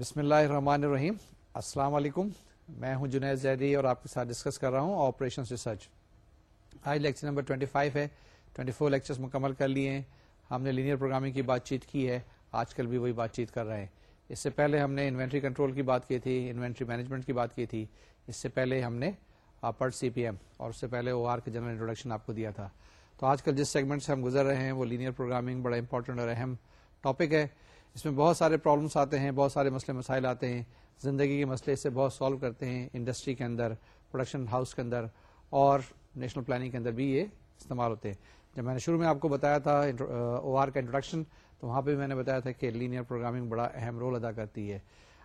بسم اللہ الرحمن الرحیم۔ السلام علیکم۔ میں ہوں جنید زیدی اور آپ کے ساتھ ڈسکس کر رہا ہوں آپریشن ریسرچ۔ آج لیکچر نمبر 25 ہے۔ 24 لیکچرز مکمل کر لیے ہیں۔ ہم نے لینئر پروگرامنگ کی بات چیت کی ہے۔ آج کل بھی وہی بات چیت کر رہے ہیں۔ اس سے پہلے ہم نے انوینٹری کنٹرول کی بات کی تھی، انوینٹری مینجمنٹ کی بات کی تھی۔ اس سے پہلے ہم نے پرٹ سی پی ایم اور اس سے پہلے او آر کے جنرل انٹروڈکشن آپ کو دیا تھا۔ تو آج کل جس سیگمنٹ سے ہم گزر رہے ہیں، وہ لینئر پروگرامنگ بڑا امپورٹنٹ اور اہم ٹاپک ہے۔ اس میں بہت سارے پرابلمس آتے ہیں، بہت سارے مسئلے مسائل آتے ہیں۔ زندگی کے مسئلے اس سے بہت سالو کرتے ہیں انڈسٹری کے اندر پروڈکشن ہاؤس کے اندر اور نیشنل پلاننگ کے اندر بھی یہ استعمال ہوتے ہیں۔ جب میں نے شروع میں آپ کو بتایا تھا او آر کا انٹروڈکشن تو وہاں پہ بھی میں نے بتایا تھا کہ لینئر پروگرامنگ بڑا اہم رول ادا کرتی ہے۔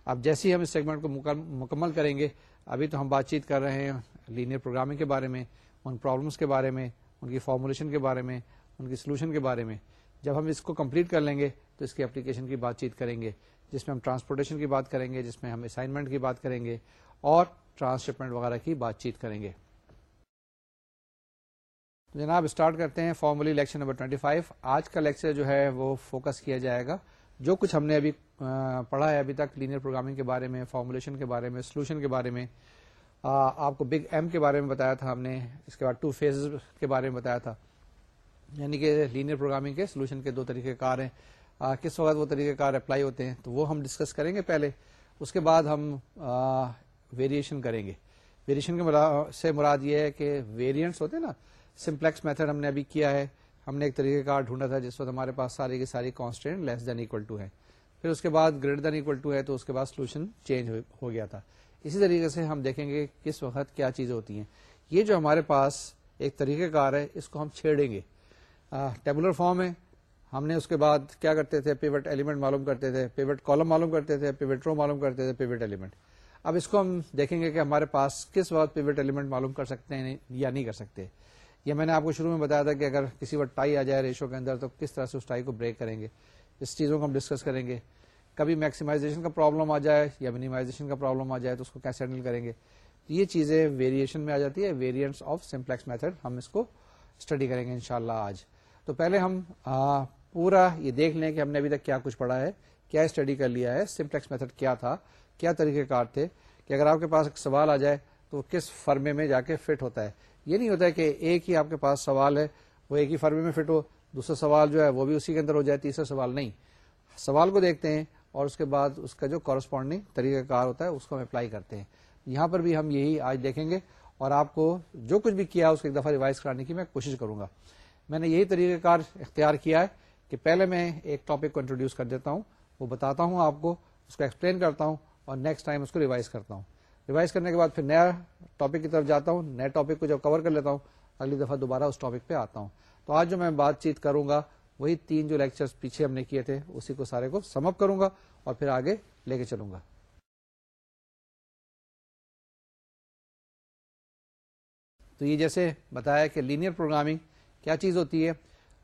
اب جیسے ہی ہم اس سیگمنٹ کو مکمل کریں گے، ابھی تو ہم بات چیت کر رہے ہیں لینئر پروگرامنگ کے بارے میں، ان پرابلمس کے بارے میں، ان کی فارمولیشن کے بارے میں، ان کی سولوشن کے بارے میں۔ جب ہم اس کو کمپلیٹ کر لیں گے تو اس کی اپلیکیشن کی بات چیت کریں گے، جس میں ہم ٹرانسپورٹیشن کی بات کریں گے، جس میں ہم اسائنمنٹ کی بات کریں گے اور ٹرانسشپمنٹ وغیرہ کی بات چیت کریں گے۔ جناب اسٹارٹ کرتے ہیں فارملی لیکچر نمبر 25 آج کا لیکچر جو ہے وہ فوکس کیا جائے گا۔ جو کچھ ہم نے ابھی پڑھا ہے ابھی تک لینئر پروگرامنگ کے بارے میں فارمولیشن کے بارے میں سولوشن کے بارے میں آپ کو بگ ایم کے بارے میں بتایا تھا ہم نے، اس کے بعد ٹو فیز کے بارے میں بتایا تھا۔ یعنی کہ لینئر پروگرامنگ کے سولوشن کے دو طریقے کار ہیں۔ کس وقت وہ طریقہ کار اپلائی ہوتے ہیں تو وہ ہم ڈسکس کریں گے پہلے، اس کے بعد ہم ویریشن کریں گے۔ ویریشن کے سے مراد یہ ہے کہ ویریئنٹس ہوتے ہیں نا سمپلیکس میتھڈ ہم نے ابھی کیا ہے۔ ہم نے ایک طریقہ کار ڈھونڈا تھا جس وقت ہمارے پاس ساری کی ساری constant less than equal to ہے۔ پھر اس کے بعد گریٹر دین اکول ٹو ہے تو اس کے بعد سولوشن چینج ہو گیا تھا۔ اسی طریقے سے ہم دیکھیں گے کس وقت کیا چیزیں ہوتی ہیں۔ یہ جو ہمارے پاس ایک طریقہ کار ہے، اس کو ہم چھیڑیں گے۔ ٹیبولر فارم ہے۔ ہم نے اس کے بعد کیا کرتے تھے؟ پیوٹ ایلیمنٹ معلوم کرتے تھے پیوٹ کالم معلوم کرتے تھے پیوٹ رو معلوم کرتے تھے پیوٹ ایلیمنٹ اب اس کو ہم دیکھیں گے کہ ہمارے پاس کس وقت پیوٹ ایلیمنٹ معلوم کر سکتے ہیں یا نہیں کر سکتے۔ یہ میں نے آپ کو شروع میں بتایا تھا کہ اگر کسی وقت ٹائی آ جائے ریشو کے اندر تو کس طرح سے اس ٹائی کو بریک کریں گے۔ اس چیزوں کو ہم ڈسکس کریں گے۔ کبھی میکسیمائزیشن کا پرابلم آ جائے یا منیمائزیشن کا پرابلم آ جائے تو اس کو کیسے ہینڈل کریں گے؟ یہ چیزیں ویریشن میں آ جاتی ہے ویریئنٹس آف سمپلیکس میتھڈ ہم اس کو اسٹڈی کریں گے انشاءاللہ آج۔ تو پہلے ہم پورا یہ دیکھ لیں کہ ہم نے ابھی تک کیا کچھ پڑھا ہے، کیا اسٹڈی کر لیا ہے سمپلیکس میتھڈ کیا تھا، کیا طریقہ کار تھے، کہ اگر آپ کے پاس ایک سوال آ جائے تو کس فرمے میں جا کے فٹ ہوتا ہے۔ یہ نہیں ہوتا ہے کہ ایک ہی آپ کے پاس سوال ہے، وہ ایک ہی فرمے میں فٹ ہو، دوسرا سوال جو ہے وہ بھی اسی کے اندر ہو جائے، تیسرا سوال نہیں۔ سوال کو دیکھتے ہیں اور اس کے بعد اس کا جو کورسپونڈنگ طریقہ کار ہوتا ہے اس کو ہم اپلائی کرتے ہیں۔ یہاں پر بھی ہم یہی آج دیکھیں گے اور آپ کو جو کچھ بھی کیا اس کو ایک دفعہ ریوائز کرانے کی میں کوشش کروں گا۔ میں نے یہی طریقہ کار اختیار کیا ہے کہ پہلے میں ایک ٹاپک کو انٹروڈیوس کر دیتا ہوں، وہ بتاتا ہوں آپ کو، اس کو ایکسپلین کرتا ہوں اور نیکسٹ ٹائم اس کو ریوائز کرتا ہوں۔ ریوائز کرنے کے بعد پھر نیا ٹاپک کی طرف جاتا ہوں، نئے ٹاپک کو جب کور کر لیتا ہوں، اگلی دفعہ دوبارہ اس ٹاپک پہ آتا ہوں۔ تو آج جو میں بات چیت کروں گا، وہی تین جو لیکچر پیچھے ہم نے کیے تھے، اسی کو سارے کو سمپ کروں گا اور پھر آگے لے کے چلوں گا۔ تو یہ جیسے بتایا کہ لینئر پروگرامنگ کیا چیز ہوتی ہے؟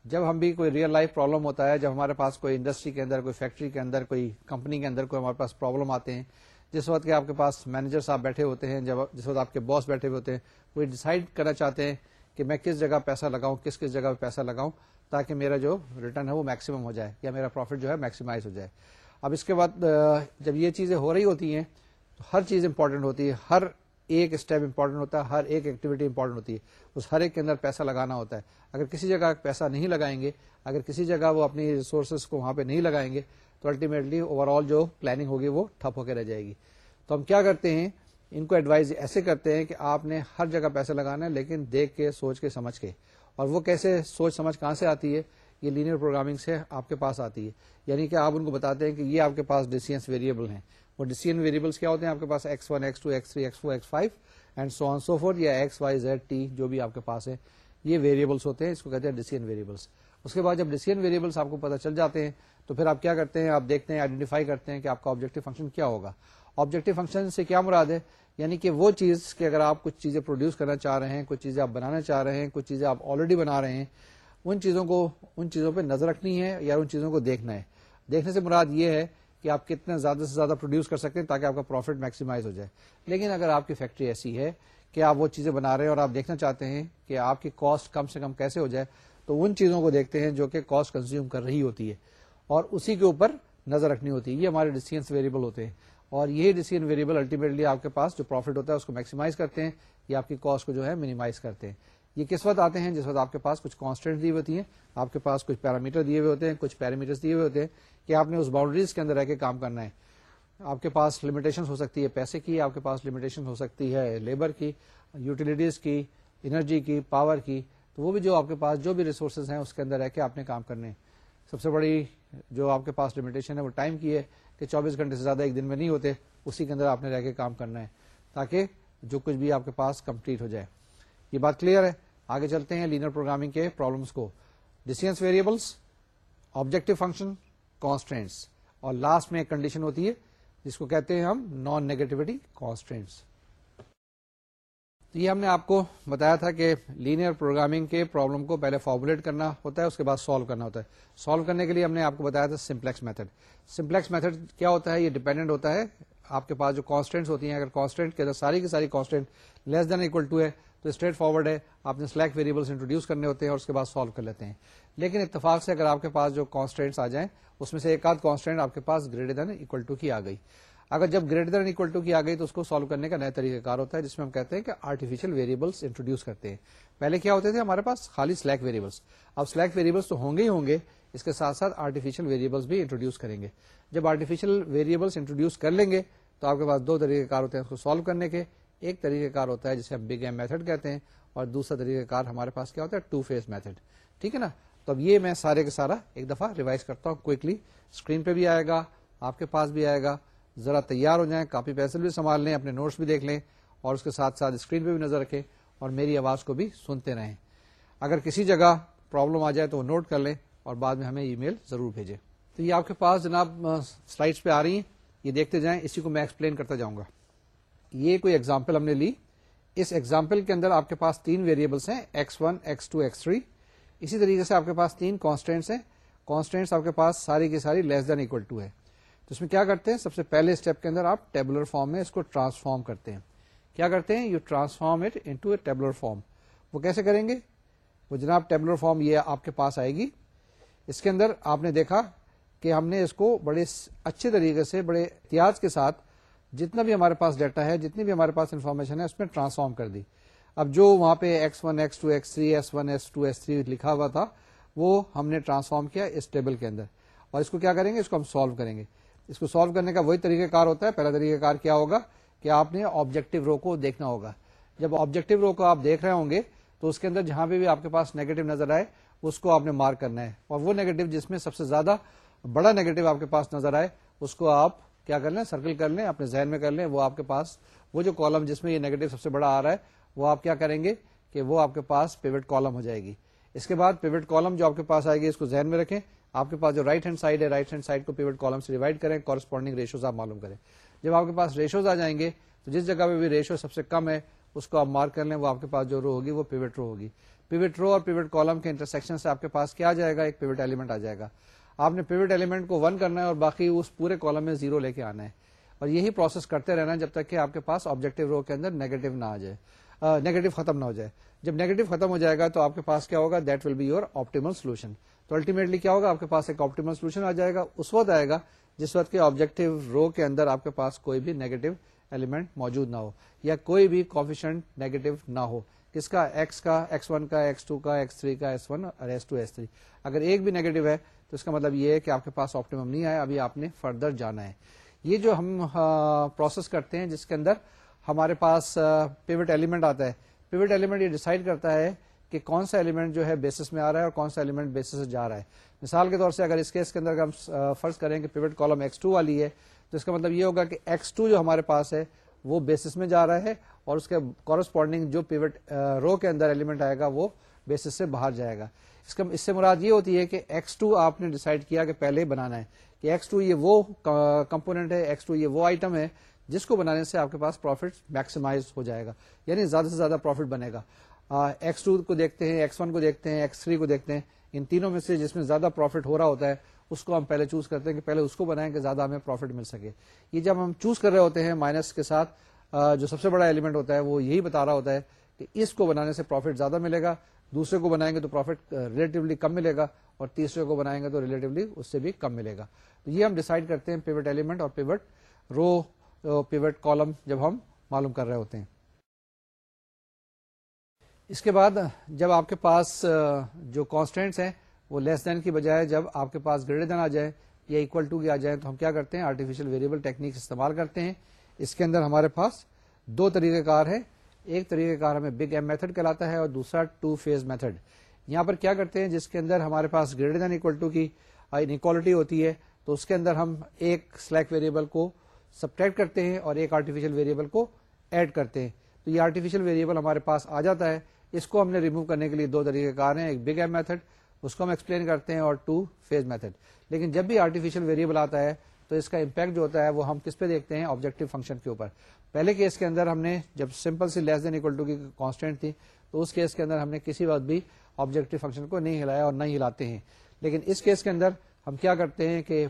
جب ہم بھی کوئی ریئل لائف پرابلم ہوتا ہے، جب ہمارے پاس کوئی انڈسٹری کے اندر، کوئی فیکٹری کے اندر، کوئی کمپنی کے اندر کوئی ہمارے پاس پرابلم آتے ہیں، جس وقت کہ آپ کے پاس مینیجر صاحب بیٹھے ہوتے ہیں، جب جس وقت آپ کے باس بیٹھے ہوئے ہوتے ہیں، وہ ڈیسائڈ کرنا چاہتے ہیں کہ میں کس جگہ پیسہ لگاؤں، کس کس جگہ پہ پیسہ لگاؤں، تاکہ میرا جو ریٹرن ہے وہ میکسیمم ہو جائے، یا میرا پروفٹ جو ہے میکسیمائز ہو جائے۔ اب اس کے بعد جب یہ چیزیں ہو رہی ہوتی ہیں، تو ہر چیز امپورٹنٹ ہوتی ہے، ہر ایک اسٹیپ امپورٹنٹ ہوتا ہے، ہر ایک ایکٹیویٹی امپورٹنٹ ہوتی ہے۔ اس ہر ایک کے اندر پیسہ لگانا ہوتا ہے۔ اگر کسی جگہ پیسہ نہیں لگائیں گے، اگر کسی جگہ وہ اپنی ریسورسز کو وہاں پہ نہیں لگائیں گے، تو الٹیمیٹلی اوور آل جو پلاننگ ہوگی وہ ٹھپ ہو کے رہ جائے گی۔ تو ہم کیا کرتے ہیں؟ ان کو ایڈوائز ایسے کرتے ہیں کہ آپ نے ہر جگہ پیسے لگانا ہے لیکن دیکھ کے، سوچ کے، سمجھ کے۔ اور وہ کیسے سوچ سمجھ کہاں سے آتی ہے؟ یہ لینئر پروگرامنگ سے آپ کے پاس آتی ہے۔ یعنی کہ آپ ان کو بتاتے ہیں کہ یہ آپ کے پاس ڈیسیئنس ویریبل ہیں۔ وہ ڈیسیئن ویریبلس کیا ہوتے ہیں؟ آپ کے پاس X one X two X three X four X five and so on so forth یا ایکس وائی زیڈ ٹی جو بھی آپ کے پاس ہے یہ ویریبلس ہوتے ہیں، اس کو کہتے ہیں ڈیسیئن ویریبلس اس کے بعد جب ڈیسیئن ویریبلس آپ کو پتا چل جاتے ہیں، تو پھر آپ کیا کرتے ہیں؟ آپ دیکھتے ہیں آئیڈینٹیفائی کرتے ہیں کہ آپ کا آبجیکٹو فنکشن کیا ہوگا. آبجیکٹو فنکشن سے کیا مراد ہے؟ یعنی کہ وہ چیز کہ اگر آپ کچھ چیزیں پروڈیوس کرنا چاہ رہے ہیں، کچھ چیزیں آپ بنانا چاہ رہے ہیں، کچھ چیزیں آپ آلریڈی بنا رہے ہیں، ان چیزوں کو، ان چیزوں پہ نظر رکھنی ہے یا ان چیزوں کو دیکھنا ہے. دیکھنے سے مراد یہ ہے کہ آپ کتنے زیادہ سے زیادہ پروڈیوس کر سکتے ہیں تاکہ آپ کا پروفٹ میکسیمائز ہو جائے۔ لیکن اگر آپ کی فیکٹری ایسی ہے کہ آپ وہ چیزیں بنا رہے ہیں اور آپ دیکھنا چاہتے ہیں کہ آپ کی کاسٹ کم سے کم کیسے ہو جائے، تو ان چیزوں کو دیکھتے ہیں جو کہ کاسٹ کنزیوم کر رہی ہوتی ہے۔ اور اسی کے اوپر نظر رکھنی ہوتی ہے۔ یہ ہمارے ڈیسیجنس ویریبل ہوتے ہیں۔ اور یہی ڈیسیجن ویریبل الٹیمیٹلی آپ کے پاس جو پروفٹ ہوتا ہے اس کو میکسیمائز کرتے ہیں یا آپ کی کاسٹ کو جو ہے منیمائز کرتے ہیں۔ یہ کس وقت آتے ہیں؟ جس وقت آپ کے پاس کچھ کانسٹینٹ دی ہوتی ہیں، آپ کے پاس کچھ پیرامیٹر دیے ہوئے ہوتے ہیں، کچھ پیرامیٹر دیے ہوئے ہوتے ہیں کہ آپ نے اس باؤنڈریز کے اندر رہ کے کام کرنا ہے۔ آپ کے پاس لمیٹیشن ہو سکتی ہے پیسے کی، آپ کے پاس لمیٹیشن ہو سکتی ہے لیبر کی یوٹیلیٹیز کی انرجی کی پاور کی۔ تو وہ بھی جو آپ کے پاس جو بھی ریسورسز ہیں، اس کے اندر رہ کے آپ نے کام کرنے ہیں۔ سب سے بڑی جو آپ کے پاس لمیٹیشن ہے، وہ ٹائم کی ہے کہ چوبیس گھنٹے سے زیادہ ایک دن میں نہیں ہوتے، اسی کے اندر آپ نے رہ کے کام کرنا ہے تاکہ جو کچھ بھی آپ کے پاس کمپلیٹ ہو جائے۔ یہ بات کلیئر ہے۔ آگے چلتے ہیں لینر پروگرامنگ کے پرابلمس کو۔ Distance variables objective function constants اور لاسٹ میں ایک کنڈیشن ہوتی ہے جس کو کہتے ہیں ہم نان نیگیٹوٹی کانسٹینٹس یہ ہم نے آپ کو بتایا تھا کہ لینئر پروگرامنگ کے پرابلم کو پہلے فارمولیٹ کرنا ہوتا ہے، اس کے بعد سالو کرنا ہوتا ہے۔ سالو کرنے کے لیے ہم نے آپ کو بتایا تھا سمپلیکس میتھڈ سمپلیکس میتھڈ کیا ہوتا ہے؟ یہ ڈیپینڈنٹ ہوتا ہے۔ آپ کے پاس جو کانسٹینٹس ہوتی ہیں، اگر کانسٹینٹ کے اندر ساری کی ساری constant less than equal to ہے تو اسٹریٹ فارورڈ ہے، آپ نے سلیکٹ ویریبلس انٹروڈیوس کرنے ہوتے ہیں اور اس کے بعد سالو کر لیتے ہیں۔ لیکن اتفاق سے اگر آپ کے پاس جو کانسٹینٹس آ جائیں، اس میں سے ایک آدھ کانسٹینٹ آپ کے پاس گریٹر دین اکول ٹو کی آ گئی۔ اگر جب گریٹر دین اکول ٹو کی آ گئی تو اس کو سالو کرنے کا نیا طریقہ کار ہوتا ہے، جس میں ہم کہتے ہیں کہ آرٹیفیشل ویریبلس انٹروڈیوس کرتے ہیں۔ پہلے کیا ہوتے تھے ہمارے پاس؟ خالی سلیک ویریبلس اب سلیک ویریبلس تو ہوں گے ہی ہوں گے، اس کے ساتھ ساتھ آرٹیفیشل ویریبلس بھی انٹروڈیوس کریں گے۔ جب آرٹیفیشل ویریبلس انٹروڈیوس کر لیں گے تو آپ کے پاس دو طریقے کار ہوتے ہیں اس کو سالو کرنے کے۔ ایک طریقہ کار ہوتا ہے جسے ہم بگ ایم میتھڈ کہتے ہیں اور دوسرا طریقہ کار ہمارے پاس کیا ہوتا ہے ٹو فیس میتھڈ ٹھیک ہے نا؟ تو اب یہ میں سارے کے سارا ایک دفعہ ریوائز کرتا ہوں کوئکلی اسکرین پہ بھی آئے گا، آپ کے پاس بھی آئے گا۔ ذرا تیار ہو جائیں کاپی پینسل بھی سنبھال لیں، اپنے نوٹس بھی دیکھ لیں اور اس کے ساتھ ساتھ اسکرین پہ بھی نظر رکھیں اور میری آواز کو بھی سنتے رہیں۔ اگر کسی جگہ پرابلم آ جائے تو وہ نوٹ کر لیں اور بعد میں ہمیں ای میل ضرور بھیجیں۔ تو یہ آپ کے پاس جناب uh, سلائڈس پہ آ رہی ہیں۔ یہ دیکھتے جائیں، اسی کو میں ایکسپلین کرتا جاؤں گا۔ یہ کوئی ایگزامپل ہم نے لی۔ اس ایگزامپل کے اندر آپ کے پاس تین ویریبلس ہیں X one X two X three اسی طریقے سے آپ کے پاس تین کانسٹینٹس ہیں۔ کانسٹینٹس آپ کے پاس ساری کی ساری لیس دین اکول ٹو ہے۔ تو اس میں کیا کرتے ہیں؟ سب سے پہلے اسٹیپ کے اندر آپ ٹیبلر فارم میں اس کو ٹرانسفارم کرتے ہیں۔ کیا کرتے ہیں؟ You transform it into a tabular form وہ کیسے کریں گے؟ وہ جناب ٹیبلر فارم یہ آپ کے پاس آئے گی۔ اس کے اندر آپ نے دیکھا کہ ہم نے اس کو بڑے اچھے طریقے سے، بڑے احتیاط کے ساتھ جتنا بھی ہمارے پاس ڈیٹا ہے، جتنی بھی ہمارے پاس انفارمیشن ہے، اس میں ٹرانسفارم کر دی۔ اب جو وہاں پہ X one X two X three S one S two S three لکھا ہوا تھا، وہ ہم نے ٹرانسفارم کیا اس ٹیبل کے اندر۔ اور اس کو کیا کریں گے؟ اس کو ہم سالو کریں گے۔ اس کو سالو کرنے کا وہی طریقہ کار ہوتا ہے۔ پہلا طریقہ کار کیا ہوگا؟ کہ آپ نے آبجیکٹو رو کو دیکھنا ہوگا۔ جب آبجیکٹو رو کو آپ دیکھ رہے ہوں گے، تو اس کے اندر جہاں پہ بھی آپ کے پاس نیگیٹو نظر آئے، اس کو آپ نے مارک کرنا ہے۔ اور وہ نیگیٹو جس میں سب سے زیادہ بڑا نیگیٹو آپ کے پاس نظر آئے، اس کو آپ کیا کر لیں سرکل کر لیں، اپنے ذہن میں کر لیں، وہ آپ کے پاس، وہ جو کالم جس میں یہ نیگیٹو سب سے بڑا آ رہا ہے، وہ آپ کیا کریں گے؟ کہ وہ آپ کے پاس پیوٹ کالم ہو جائے گی۔ اس کے بعد پیوٹ کالم جو آپ کے پاس آئے گی، اس کو ذہن میں رکھیں۔ آپ کے پاس جو رائٹ ہینڈ سائڈ ہے رائٹ ہینڈ سائڈ کو پیوٹ کالم سے ڈیوائڈ کریں کورسپونڈنگ ریشوز آپ معلوم کریں۔ جب آپ کے پاس ریشوز آ جائیں گے، تو جس جگہ پہ بھی ریشو سب سے کم ہے، اس کو آپ مارک کر لیں، وہ آپ کے پاس جو رو ہوگی، وہ پیوٹ رو ہوگی۔ پیوٹ رو اور پیوٹ کالم کے انٹرسیکشن سے آپ کے پاس کیا جائے گا؟ ایک پیوٹ ایلیمنٹ آ جائے گا۔ آپ نے پیوٹ ایلیمنٹ کو ون کرنا ہے اور باقی اس پورے کالم میں زیرو لے کے آنا ہے۔ اور یہی پروسیس کرتے رہنا ہے جب تک کہ آپ کے پاس آبجیکٹو رو کے اندر نیگیٹو نہ آ جائے۔ نیگیٹو ختم نہ ہو جائے۔ جب نیگیٹو ختم ہو جائے گا تو آپ کے پاس کیا ہوگا؟ That will be your optimal solution تو الٹیمیٹلی کیا ہوگا؟ آپ کے پاس ایک آپٹیمل سولوشن آ جائے گا۔ اس وقت آئے گا جس وقت کے آبجیکٹو رو کے اندر آپ کے پاس کوئی بھی نیگیٹو ایلیمنٹ موجود نہ ہو یا کوئی بھی کوفیشنٹ نیگیٹو نہ ہو۔ کس کا؟ ایکس کا ایکس ون کا ایکس ٹو کا ایکس تھری کا ایس ون اور ایس ٹو ایس تھری اگر ایک بھی نیگیٹو ہے تو اس کا مطلب یہ ہے کہ آپ کے پاس آپٹیمم نہیں آیا، ابھی آپ نے فردر جانا ہے۔ یہ جو ہم پروسیس کرتے ہیں، جس کے اندر ہمارے پاس پیوٹ ایلیمنٹ آتا ہے۔ پیوٹ ایلیمنٹ یہ ڈیسائڈ کرتا ہے کہ کون سا ایلیمنٹ جو ہے بیسس میں آ رہا ہے اور کون سا ایلیمنٹ بیسس سے جا رہا ہے۔ مثال کے طور سے اگر اس کیس کے اندر ہم فرض کریں کہ پیوٹ کالم ایکس ٹو والی ہے، تو اس کا مطلب یہ ہوگا کہ ایکس ٹو جو ہمارے پاس ہے، وہ بیسس میں جا رہا ہے اور اس کے کورسپونڈنگ جو پیوٹ رو کے اندر ایلیمنٹ آئے گا، وہ بیسس سے باہر جائے گا۔ اس کا اس سے مراد یہ ہوتی ہے کہ ایکس ٹو آپ نے ڈیسائڈ کیا کہ پہلے بنانا ہے کہ ایکس ٹو یہ وہ کمپونیٹ ہے ایکس ٹو یہ وہ آئٹم ہے جس کو بنانے سے آپ کے پاس پروفٹ میکسیمائز ہو جائے گا یعنی زیادہ سے زیادہ پروفٹ بنے گا۔ ایکس ٹو کو دیکھتے ہیں ایکس ون کو دیکھتے ہیں ایکس تھری کو دیکھتے ہیں، ان تینوں میں سے جس میں زیادہ پروفٹ ہو رہا ہوتا ہے، اس کو ہم پہلے چوز کرتے ہیں کہ پہلے اس کو بنائیں کہ زیادہ ہمیں پروفٹ مل سکے۔ یہ جب ہم چوز کر رہے ہوتے ہیں مائنس کے ساتھ جو سب سے بڑا ایلیمنٹ ہوتا ہے وہ یہی بتا رہا ہوتا ہے کہ اس کو بنانے سے پروفٹ زیادہ ملے گا دوسرے کو بنائیں گے تو پروفٹ ریلیٹولی uh, کم ملے گا اور تیسرے کو بنائیں گے تو ریلیٹولی اس سے بھی کم ملے گا۔ تو یہ ہم ڈیسائڈ کرتے ہیں پیوٹ ایلیمنٹ اور پیوٹ رو پیوٹ کالم جب ہم معلوم کر رہے ہوتے ہیں۔ اس کے بعد جب آپ کے پاس uh, جو کانسٹینٹس ہیں وہ لیس دین کی بجائے جب آپ کے پاس گریٹر دین آ جائے یا اکول ٹو کی آ جائیں تو ہم کیا کرتے ہیں؟ آرٹیفیشل ویریبل ٹیکنیک استعمال کرتے ہیں۔ اس کے اندر ہمارے پاس دو طریقہ کار ہے ایک طریقہ کار ہمیں بگ ایم میتھڈ کہلاتا ہے اور دوسرا ٹو فیز میتھڈ یہاں پر کیا کرتے ہیں؟ جس کے اندر ہمارے پاس گریٹر دین اکول ٹو کی انکوالٹی ہوتی ہے، تو اس کے اندر ہم ایک سلیک ویریبل کو سبٹریکٹ کرتے ہیں اور ایک آرٹیفیشل ویریبل کو ایڈ کرتے ہیں۔ تو یہ آرٹیفیشل ویریبل ہمارے پاس آ جاتا ہے۔ اس کو ہم نے ریموو کرنے کے لیے دو طریقے کار ہیں، ایک بگ ایم میتھڈ اس کو ہم ایکسپلین کرتے ہیں اور ٹو فیز میتھڈ لیکن جب بھی آرٹیفیشل ویریبل آتا ہے تو اس کا امپیکٹ جو ہوتا ہے وہ ہم کس پہ دیکھتے ہیں؟ آبجیکٹو فنکشن کے اوپر۔ پہلے کیس کے اندر ہم نے جب سمپل سی لیس دین اکول ٹو کی کانسٹینٹ تھی، تو اس کیس کے اندر ہم نے کسی وقت بھی آبجیکٹو فنکشن کو نہیں ہلایا اور نہیں ہلاتے ہیں۔ لیکن اس کیس کے اندر ہم کیا کرتے ہیں کہ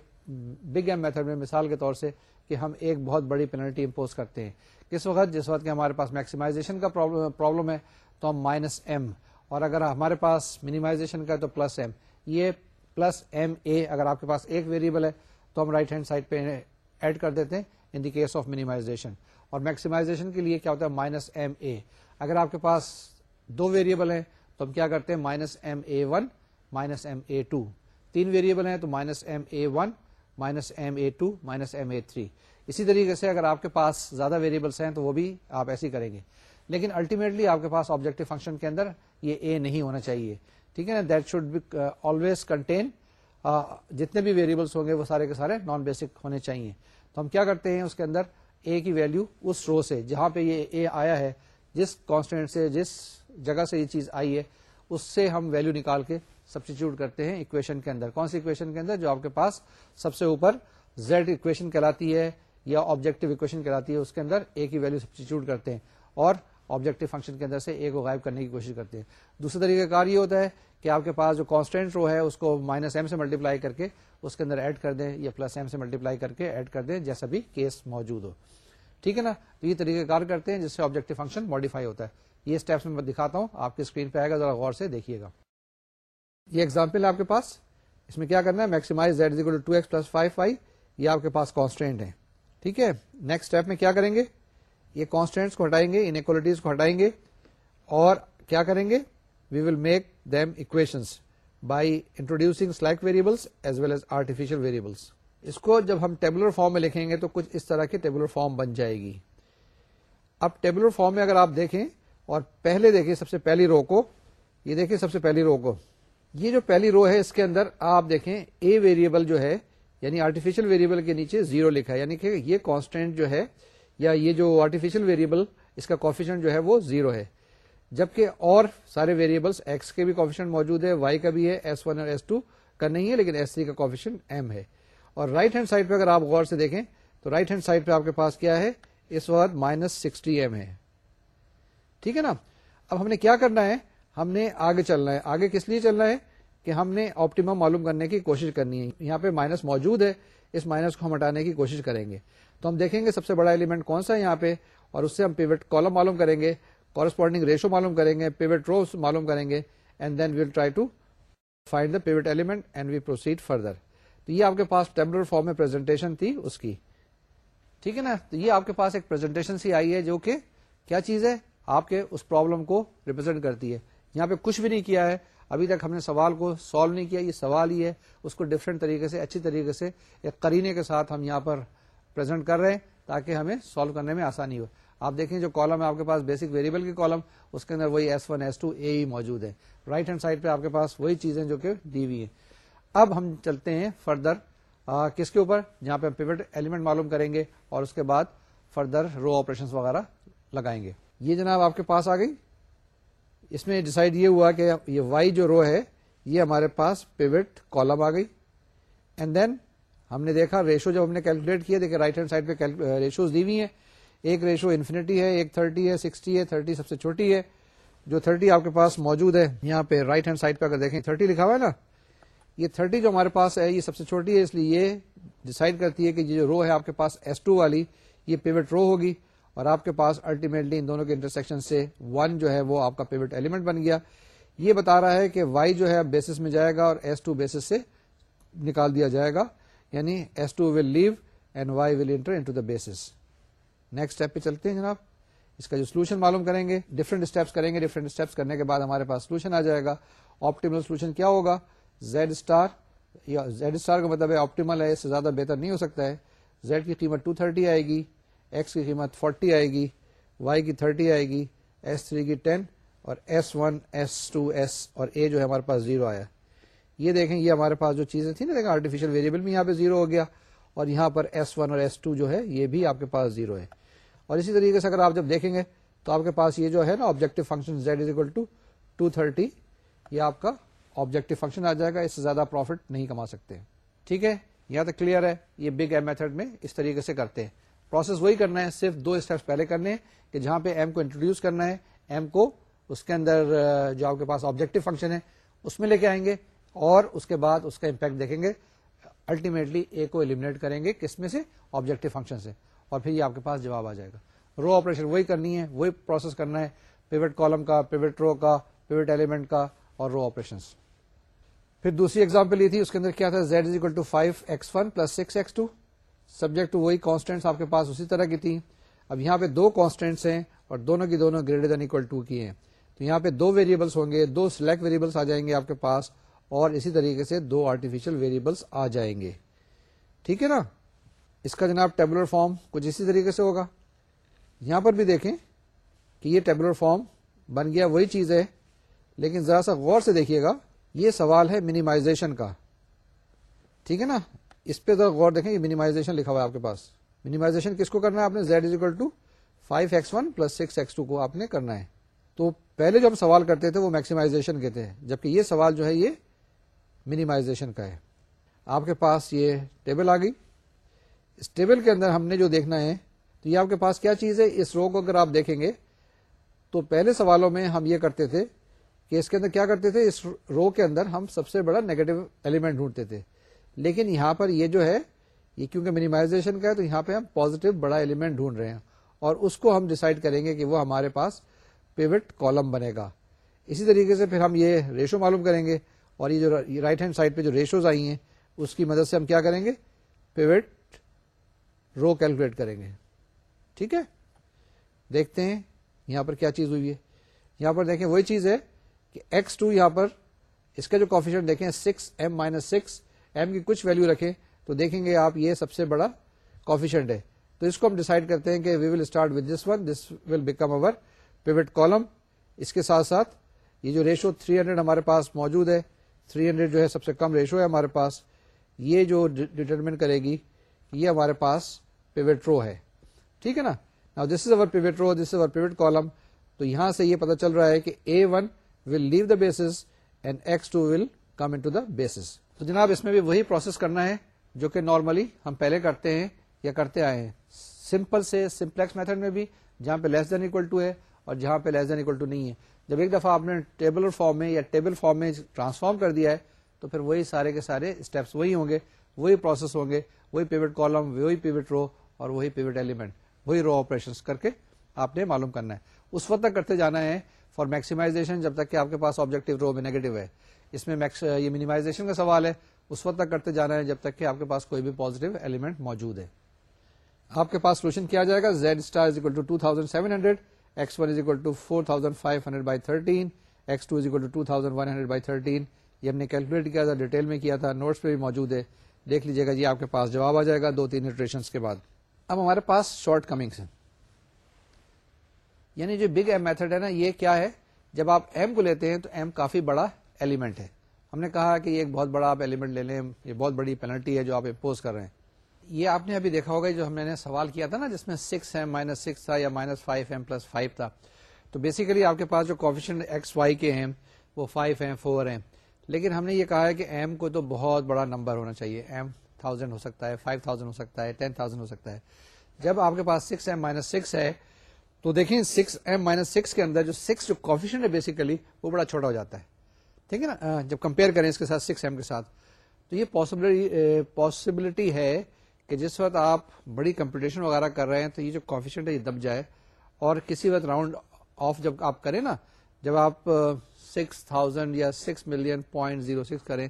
بگ ایم میتھڈ میں مثال کے طور سے کہ ہم ایک بہت بڑی پینلٹی امپوز کرتے ہیں۔ کس وقت؟ جس وقت کہ ہمارے پاس میکسیمائزیشن کا پرابلم ہے، تو ہم مائنس ایم اور اگر ہمارے پاس منیمائزیشن کا تو پلس ایم یہ پلس ایم اے اگر آپ کے پاس ایک ویریبل ہے تو ہم رائٹ ہینڈ سائڈ پہ ایڈ کر دیتے ہیں in the case of minimization اور میکسیمائزیشن کے لیے کیا ہوتا ہے مائنس ایم اے اگر آپ کے پاس دو ویریبل ہیں تو ہم کیا کرتے ہیں minus M A one minus M A two تین ویریبل ہیں تو minus M A one minus M A two minus M A three اسی طریقے سے اگر آپ کے پاس زیادہ ویریبلس ہیں تو وہ بھی آپ ایسے کریں گے. لیکن الٹیمیٹلی آپ کے پاس آبجیکٹو فنکشن کے اندر یہ اے نہیں ہونا چاہیے. ٹھیک ہے نا؟ That should be always contain جتنے بھی ویریبلس ہوں گے وہ سارے کے سارے نان بیسک ہونے چاہیے۔ تو ہم کیا کرتے ہیں اس کے اندر؟ اے کی ویلو اس رو سے، جہاں پہ یہ اے آیا ہے، جس کانسٹینٹ سے، جس جگہ سے یہ چیز آئی ہے، اس سے ہم ویلو نکال کے سبسٹیچیوٹ کرتے ہیں اکویشن کے اندر۔ کون سی اکویشن کے اندر؟ جو آپ کے پاس سب سے اوپر زیڈ اکویشن کہلاتی ہے یا آبجیکٹو اکویشن کہلاتی ہے، اس کے اندر اے کی ویلو سبسٹیچیوٹ کرتے ہیں۔ اور آبجیکٹو فنکشن کے اندر سے اے کو غائب کرنے کی کوشش کرتے ہیں۔ دوسرے طریقہ کار یہ ہوتا ہے کہ آپ کے پاس جو کانسٹینٹ رو ہے، اس کو مائنس ایم سے ملٹیپلائی کر کے اس کے اندر ایڈ کر دیں یا پلس ایم سے ملٹیپلائی کر کے ایڈ کر دیں، جیسا بھی کیس موجود ہو۔ ٹھیک ہے نا؟ تو یہ طریقہ کار کرتے ہیں جس سے آبجیکٹو فنکشن ماڈیفائی ہوتا ہے۔ یہ اسٹیپس میں دکھاتا ہوں۔ آپ کی اسکرین پہ آئے گا، ذرا غور سے دیکھیے گا۔ یہ ایگزامپل ہے آپ کے پاس۔ اس میں کیا کرنا ہے؟ Maximize Z two X plus five five یہ آپ کے پاس کانسٹینٹ ہے۔ ٹھیک ہے؟ نیکسٹ اسٹیپ میں کیا کریں گے؟ یہ کانسٹینٹس کو ہٹائیں گے انکوالٹیز کو ہٹائیں گے اور کیا کریں گے؟ We will make them equations by introducing slack variables as well as artificial variables اس کو جب ہم ٹیبلر فارم میں لکھیں گے تو کچھ اس طرح کی ٹیبلر فارم بن جائے گی۔ اب ٹیبلر فارم میں اگر آپ دیکھیں اور پہلے دیکھیں سب سے پہلی رو کو، یہ دیکھیں سب سے پہلی رو کو۔ یہ جو پہلی رو ہے، اس کے اندر آپ دیکھیں اے ویریبل جو ہے یعنی آرٹیفیشل ویریبل کے نیچے زیرو لکھا ہے۔ یعنی کہ یہ کانسٹینٹ جو ہے یا یہ جو آرٹیفیشل ویریبل اس کا کوفیشن جو ہے وہ زیرو ہے. جبکہ اور سارے ویریبلس ایکس کے بھی کوفیشن موجود ہے وائی کا بھی ہے ایس ون اور ایس ٹو کا نہیں ہے، لیکن ایس تھری کا کوفیشن ایم ہے. اور رائٹ ہینڈ سائڈ پہ اگر آپ غور سے دیکھیں، تو رائٹ ہینڈ سائڈ پہ آپ کے پاس کیا ہے؟ اس وقت مائنس سکسٹی ایم ہے. ٹھیک ہے نا؟ اب ہم نے کیا کرنا ہے؟ ہم نے آگے چلنا ہے. آگے کس لیے چلنا ہے؟ کہ ہم نے آپٹیمم معلوم کرنے کی کوشش کرنی ہے. یہاں پہ مائنس موجود ہے. اس مائنس کو ہم ہٹانے کی کوشش کریں گے. تو ہم دیکھیں گے سب سے بڑا ایلیمنٹ کون سا ہے یہاں پہ، اور اس سے ہم پیوٹ کالم معلوم کریں گے کورسپونڈنگ ریشو معلوم کریں گے پیوٹ رو معلوم کریں گے and then we'll try to find the pivot element and we proceed further تو یہ آپ کے پاس ٹیبلر فارم میں پرزنٹیشن تھی اس کی۔ ٹھیک ہے نا؟ تو یہ آپ کے پاس ایک پرزنٹیشن سی آئی ہے جو کہ کیا چیز ہے؟ آپ کے اس پرابلم کو ریپرزینٹ کرتی ہے۔ یہاں پہ کچھ بھی نہیں کیا ہے۔ ابھی تک ہم نے سوال کو سالو نہیں کیا، یہ سوال ہی ہے۔ اس کو ڈفرینٹ طریقے سے، اچھی طریقے سے، ایک کرینے کے ساتھ ہم یہاں پر پرزینٹ کر رہے ہیں تاکہ ہمیں سالو کرنے میں آسانی ہو۔ آپ دیکھیں جو کالم ہے آپ کے پاس بیسک ویریبل کی کالم اس کے اندر وہی S one S two A موجود ہے رائٹ ہینڈ سائڈ پہ آپ کے پاس وہی چیزیں جو کہ دی ہوئی ہیں۔ اب ہم چلتے ہیں فردر آ, کس کے اوپر؟ جہاں پہ ہم پیوٹ ایلیمنٹ معلوم کریں گے اور اس کے بعد فردر رو آپریشن وغیرہ لگائیں گے۔ یہ جناب آپ کے پاس آ گئی۔ اس میں ڈسائڈ یہ ہوا کہ یہ وائی جو رو ہے یہ ہمارے پاس پیوٹ کالم آ گئی۔ اینڈ دین ہم نے دیکھا ریشو جب ہم نے کیلکولیٹ کیا، دیکھیں رائٹ ہینڈ سائڈ پہ ریشوز دی ہوئی ہیں۔ ایک ریشو انفینٹی ہے، ایک تھرٹی ہے سکسٹی ہے تھرٹی سب سے چھوٹی ہے۔ جو تھرٹی آپ کے پاس موجود ہے، یہاں پہ رائٹ ہینڈ سائڈ پہ اگر دیکھیں تھرٹی لکھا ہوا ہے نا؟ یہ تھرٹی جو ہمارے پاس ہے، یہ سب سے چھوٹی ہے، اس لیے یہ ڈسائڈ کرتی ہے کہ یہ جو رو ہے آپ کے پاس ایس ٹو والی، یہ پیوٹ رو ہوگی۔ اور آپ کے پاس الٹیمیٹلی ان دونوں کے انٹرسیکشن سے ون جو ہے وہ آپ کا پیوٹ ایلیمنٹ بن گیا۔ یہ بتا رہا ہے کہ وائی جو ہے بیسس میں جائے گا اور ایس ٹو بیسس سے نکال دیا جائے گا۔ یعنی S two will leave and Y will enter into the basis next step پہ چلتے ہیں جناب. اس کا جو سولوشن معلوم کریں گے ڈفرنٹ اسٹیپس کریں گے ڈفرنٹ اسٹیپس کرنے کے بعد ہمارے پاس سولوشن آ جائے گا. آپٹیمل سولوشن کیا ہوگا؟ زیڈ اسٹار یا زیڈ اسٹار کا مطلب ہے آپٹیمل ہے، اس سے زیادہ بہتر نہیں ہو سکتا ہے. زیڈ کی قیمت 230 آئے گی ایکس کی قیمت 40 آئے گی وائی کی 30 آئے گی ایس تھری کی 10 اور S one S two S اور اے جو ہے ہمارے پاس زیرو آیا. یہ دیکھیں، یہ ہمارے پاس جو چیزیں تھیں نا، دیکھیں آرٹیفیشل ویریبل میں یہاں پہ زیرو ہو گیا اور یہاں پر ایس ون اور ایس ٹو جو ہے، یہ بھی آپ کے پاس زیرو ہے۔ اور اسی طریقے سے اگر آپ جب دیکھیں گے، تو آپ کے پاس یہ جو ہے نا objective function Z is equal to two thirty یہ آپ کا آبجیکٹو فنکشن آ جائے گا، اس سے زیادہ پروفٹ نہیں کما سکتے۔ ٹھیک ہے؟ یہاں تک کلیئر ہے، یہ بگ ایم میتھڈ میں اس طریقے سے کرتے ہیں۔ پروسیس وہی کرنا ہے، صرف دو اسٹیپس پہلے کرنے ہیں کہ جہاں پہ ایم کو انٹروڈیوس کرنا ہے ایم کو اس کے اندر جو آپ کے پاس آبجیکٹو فنکشن ہے، اس میں لے کے آئیں گے۔ اور اس کے بعد اس کا امپیکٹ دیکھیں گے. الٹیمیٹلی اے کو ایلیمنیٹ کریں گے کس میں سے? آبجیکٹو فنکشن سے. اور پھر یہ آپ کے پاس جواب آ جائے گا. رو آپریشن وہی کرنی ہے، وہی پروسیس کرنا ہے. پیوٹ کالم کا پیوٹ رو کا پیوٹ ایلیمنٹ کا اور رو آپریشن پھر دوسری ایگزامپل یہ تھی، اس کے اندر کیا تھا؟ Z is equal to five X one plus six X two subject to وہی کانسٹینٹس آپ کے پاس اسی طرح کی تھی اب یہاں پہ دو کانسٹینٹس ہیں اور دونوں کی دونوں گریٹر دین اکول ٹو کی ہیں. تو یہاں پہ دو ویریبلس ہوں گے، دو سلیکٹ ویریبلس آ جائیں گے آپ کے پاس. اور اسی طریقے سے دو آرٹیفیشل ویریبلس آ جائیں گے۔ ٹھیک ہے نا؟ اس کا جناب ٹیبلر فارم کچھ اسی طریقے سے ہوگا۔ یہاں پر بھی دیکھیں کہ یہ ٹیبلر فارم بن گیا، وہی چیز ہے۔ لیکن ذرا سا غور سے دیکھیے گا، یہ سوال ہے منیمائزیشن کا۔ ٹھیک ہے نا؟ اس پہ ذرا غور دیکھیں یہ منیمائزیشن لکھا ہوا ہے آپ کے پاس۔ منیمائزیشن کس کو کرنا ہے آپ نے؟ Z is equal to five X one plus six X two کو آپ نے کرنا ہے۔ تو پہلے جو ہم سوال کرتے تھے وہ میکسیمائزیشن کے تھے، جبکہ یہ سوال جو ہے یہ منیمائزیشن کا ہے۔ آپ کے پاس یہ ٹیبل آ گئی۔ اس ٹیبل کے اندر ہم نے جو دیکھنا ہے، تو یہ آپ کے پاس کیا چیز ہے؟ اس رو کو اگر آپ دیکھیں گے، تو پہلے سوالوں میں ہم یہ کرتے تھے کہ اس کے اندر کیا کرتے تھے؟ اس رو کے اندر ہم سب سے بڑا نیگیٹو ایلیمنٹ ڈھونڈتے تھے۔ لیکن یہاں پر یہ جو ہے، یہ کیونکہ منیمائزیشن کا ہے، تو یہاں پہ ہم پوزیٹو بڑا ایلیمنٹ ڈھونڈ رہے ہیں۔ اور اس کو ہم ڈسائڈ کریں گے کہ وہ ہمارے پاس پیوٹ کالم بنے گا اسی طریقے سے پھر ہم یہ ریشو معلوم کریں گے۔ اور یہ جو رائٹ ہینڈ سائڈ پہ جو ریشوز آئی ہیں، اس کی مدد سے ہم کیا کریں گے؟ پیوٹ رو کیلکولیٹ کریں گے۔ ٹھیک ہے؟ دیکھتے ہیں یہاں پر کیا چیز ہوئی ہے۔ یہاں پر دیکھیں وہی چیز ہے کہ ایکس ٹو یہاں پر، اس کا جو کافیشن دیکھیں six M minus six M کی کچھ ویلو رکھیں تو دیکھیں گے آپ یہ سب سے بڑا کافیشنٹ ہے۔ تو اس کو ہم ڈسائڈ کرتے ہیں کہ we will start with this one this will become our pivot column اس کے ساتھ ساتھ یہ جو ریشو 300 ہمارے پاس موجود ہے 300 جو ہے سب سے کم ریشو ہے ہمارے پاس، یہ جو ڈیٹرمن کرے گی، یہ ہمارے پاس پیوٹ رو ہے۔ ٹھیک ہے نا؟ This is our pivot row this is our pivot column تو یہاں سے یہ پتا چل رہا ہے کہ A one will leave the basis and X two will come into the basis تو جناب اس میں بھی وہی پروسیس کرنا ہے جو کہ نارملی ہم پہلے کرتے ہیں یا کرتے آئے ہیں۔ سمپل سے سمپلیکس میتھڈ میں بھی، جہاں پہ لیس دین اکول ٹو ہے اور جہاں پہ لیس دین اکول ٹو نہیں ہے۔ جب ایک دفعہ آپ نے ٹیبل فارم میں یا ٹیبل فارم میں ٹرانسفارم کر دیا ہے، تو پھر وہی سارے کے سارے اسٹیپس وہی ہوں گے، وہی پروسیس ہوں گے، وہی پیوٹ کالم وہی پیوٹ رو اور وہی پیوٹ ایلیمنٹ وہی رو آپریشن کر کے آپ نے معلوم کرنا ہے۔ اس وقت تک کرتے جانا ہے فار میکسیمائزیشن جب تک کہ آپ کے پاس آبجیکٹو رو میں نیگیٹو ہے۔ اس میں یہ منیمائزیشن کا سوال ہے۔ اس وقت تک کرتے جانا ہے جب تک کہ آپ کے پاس کوئی بھی پوزیٹو ایلیمنٹ موجود ہے۔ آپ کے پاس سولوشن کیا جائے گا؟ Z star is equal to two thousand seven hundred X one is equal to four thousand five hundred by thirteen X two is equal to two thousand one hundred by thirteen یہ ہم نے calculate کیا تھا detail میں کیا تھا notice پہ بھی موجود ہے. دیکھ لیجیے گا جی آپ کے پاس جواب آ جائے گا دو تین نیٹریشن کے بعد. اب ہمارے پاس شارٹ کمنگس ہیں. یعنی جو بگ ایم میتھڈ ہے نا، یہ کیا ہے؟ جب آپ ایم کو لیتے ہیں تو ایم کافی بڑا ایلیمنٹ ہے. ہم نے کہا کہ یہ ایک بہت بڑا آپ ایلیمنٹ لے لیں، یہ بہت بڑی پینلٹی ہے جو آپ امپوز کر رہے ہیں. یہ آپ نے ابھی دیکھا ہوگا جو ہم نے سوال کیا تھا نا جس میں سکس ایم مائنس سکس تھا یا minus five M plus five تھا۔ تو بیسیکلی آپ کے پاس جو کوفیشن ایکس وائی کے ہیں وہ فائیو ہیں فور ہیں۔ لیکن ہم نے یہ کہا ہے کہ ایم کو تو بہت بڑا نمبر ہونا چاہیے۔ ایم تھاؤزینڈ ہو سکتا ہے فائیو تھاؤزینڈ ہو سکتا ہے ٹین تھاؤزینڈ ہو سکتا ہے۔ جب آپ کے پاس سکس ایم مائنس سکس ہے، تو دیکھیں سکس ایم مائنس سکس کے اندر جو سکس جو کوفیشن ہے بیسیکلی وہ بڑا چھوٹا ہو جاتا ہے۔ ٹھیک ہے نا؟ جب کمپیئر کریں اس کے ساتھ سکس ایم کے ساتھ، تو یہ پاسبلٹی ہے کہ جس وقت آپ بڑی کمپٹیشن وغیرہ کر رہے ہیں تو یہ جو کوفیشنٹ ہے یہ دب جائے اور کسی وقت راؤنڈ آف جب آپ کریں نا، جب آپ سکس تھاؤزینڈ یا six million point zero six کریں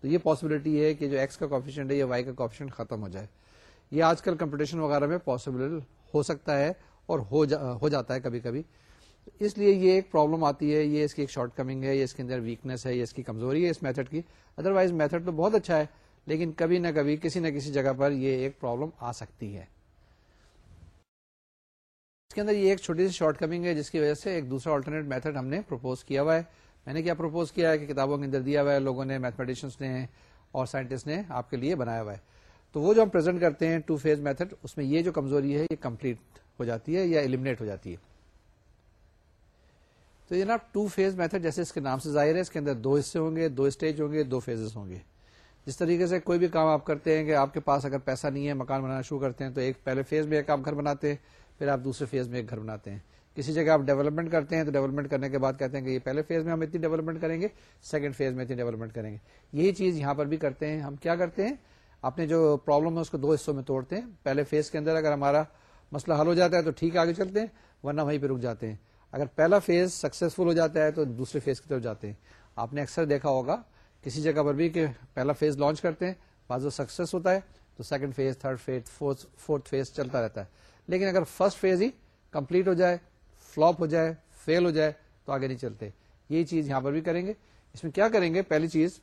تو یہ پاسبلٹی ہے کہ جو ایکس کا کوفیشنٹ ہے یا وائی کا کوفیشنٹ ختم ہو جائے۔ یہ آج کل کمپٹیشن وغیرہ میں پاسبل ہو سکتا ہے اور ہو جا، ہو جاتا ہے کبھی کبھی۔ اس لیے یہ ایک پرابلم آتی ہے، یہ اس کی ایک شارٹ کمنگ ہے، یہ اس کے اندر ویکنیس ہے، یہ اس کی کمزوری ہے اس میتھڈ کی۔ ادر وائز میتھڈ تو بہت اچھا ہے۔ لیکن کبھی نہ کبھی کسی نہ کسی جگہ پر یہ ایک پرابلم آ سکتی ہے۔ اس کے اندر یہ ایک چھوٹی سی شارٹ کمنگ ہے، جس کی وجہ سے ایک دوسرا آلٹرنیٹ میتھڈ ہم نے پروپوز کیا ہوا ہے۔ میں نے کیا پروپوز کیا ہے کہ کتابوں کے اندر دیا ہوا ہے، لوگوں نے میتھمیٹیشنس نے اور سائنٹسٹ نے آپ کے لیے بنایا ہوا ہے۔ تو وہ جو ہم پرزینٹ کرتے ہیں ٹو فیز میتھڈ اس میں یہ جو کمزوری ہے، یہ کمپلیٹ ہو جاتی ہے یا ایلیمنیٹ ہو جاتی ہے۔ تو جناب ٹو فیز میتھڈ جیسے اس کے نام سے ظاہر ہے، اس کے اندر دو حصے ہوں گے، دو اسٹیج ہوں گے، دو فیزز ہوں گے۔ جس طریقے سے کوئی بھی کام آپ کرتے ہیں کہ آپ کے پاس اگر پیسہ نہیں ہے، مکان بنانا شروع کرتے ہیں، تو ایک پہلے فیز میں ایک آپ گھر بناتے ہیں، پھر آپ دوسرے فیز میں ایک گھر بناتے ہیں۔ کسی جگہ آپ ڈیولپمنٹ کرتے ہیں تو ڈیولپمنٹ کرنے کے بعد کہتے ہیں کہ یہ پہلے فیز میں ہم اتنی ڈیولپمنٹ کریں گے سیکنڈ فیز میں اتنی ڈیولپمنٹ کریں گے۔ یہی چیز یہاں پر بھی کرتے ہیں۔ ہم کیا کرتے ہیں؟ اپنے جو پرابلم ہے اس کو دو حصوں میں توڑتے ہیں۔ پہلے فیز کے اندر اگر ہمارا مسئلہ حل ہو جاتا ہے تو ٹھیک آگے چلتے ہیں، ورنہ وہیں پہ رک جاتے ہیں۔ اگر پہلا فیز سکسیزفل ہو جاتا ہے تو دوسرے فیز کی طرف جاتے ہیں۔ آپ نے اکثر دیکھا ہوگا کسی جگہ پر بھی کہ پہلا فیز لانچ کرتے ہیں، بعض وہ سکسیس ہوتا ہے، تو second phase third phase fourth phase چلتا رہتا ہے۔ لیکن اگر فرسٹ فیز ہی کمپلیٹ ہو جائے فلوپ ہو جائے فیل ہو جائے، تو آگے نہیں چلتے۔ یہی چیز یہاں پر بھی کریں گے۔ اس میں کیا کریں گے؟ پہلی چیز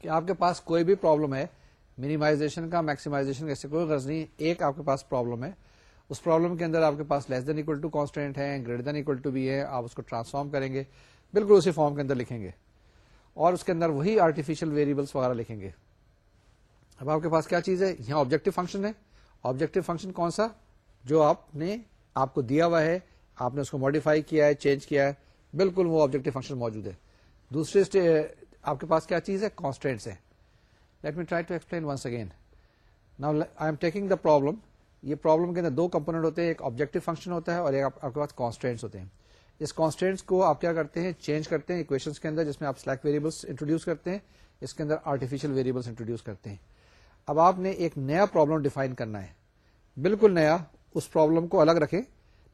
کہ آپ کے پاس کوئی بھی پرابلم ہے منیمائزیشن کا میکسیمائزیشن کا کوئی غرض نہیں ایک آپ کے پاس پرابلم ہے۔ اس پرابلم کے اندر آپ کے پاس less than equal to constant ہے گریٹر دین اکول ٹو بھی ہے، آپ اس کو ٹرانسفارم کریں گے۔ بالکل اسی فارم کے اندر لکھیں گے۔ اور اس کے اندر وہی آرٹیفیشل ویریبلس وغیرہ لکھیں گے۔ اب آپ کے پاس کیا چیز ہے؟ یہاں آبجیکٹو فنکشن ہے۔ آبجیکٹو فنکشن کون سا؟ جو آپ نے آپ کو دیا ہوا ہے، آپ نے اس کو ماڈیفائی کیا ہے چینج کیا ہے، بالکل وہ آبجیکٹو فنکشن موجود ہے۔ دوسرے آپ کے پاس کیا چیز ہے؟ کانسٹینٹس ہے let me try to explain once again now I am taking the problem یہ پرابلم کے اندر دو کمپونیٹ ہوتے ہیں، ایک آبجیکٹو فنکشن ہوتا ہے اور ایک آپ کے پاس کانسٹینٹس ہوتے ہیں۔ اس کانسٹینٹس کو آپ کیا کرتے ہیں؟ چینج کرتے ہیں اکویشن کے اندر، جس میں آپ سلیکٹ ویریبلس انٹروڈیوس کرتے ہیں، اس کے اندر آرٹیفیشل ویریبلس انٹروڈیوس کرتے ہیں۔ اب آپ نے ایک نیا پرابلم ڈیفائن کرنا ہے۔ بالکل نیا، اس پرابلم کو الگ رکھیں۔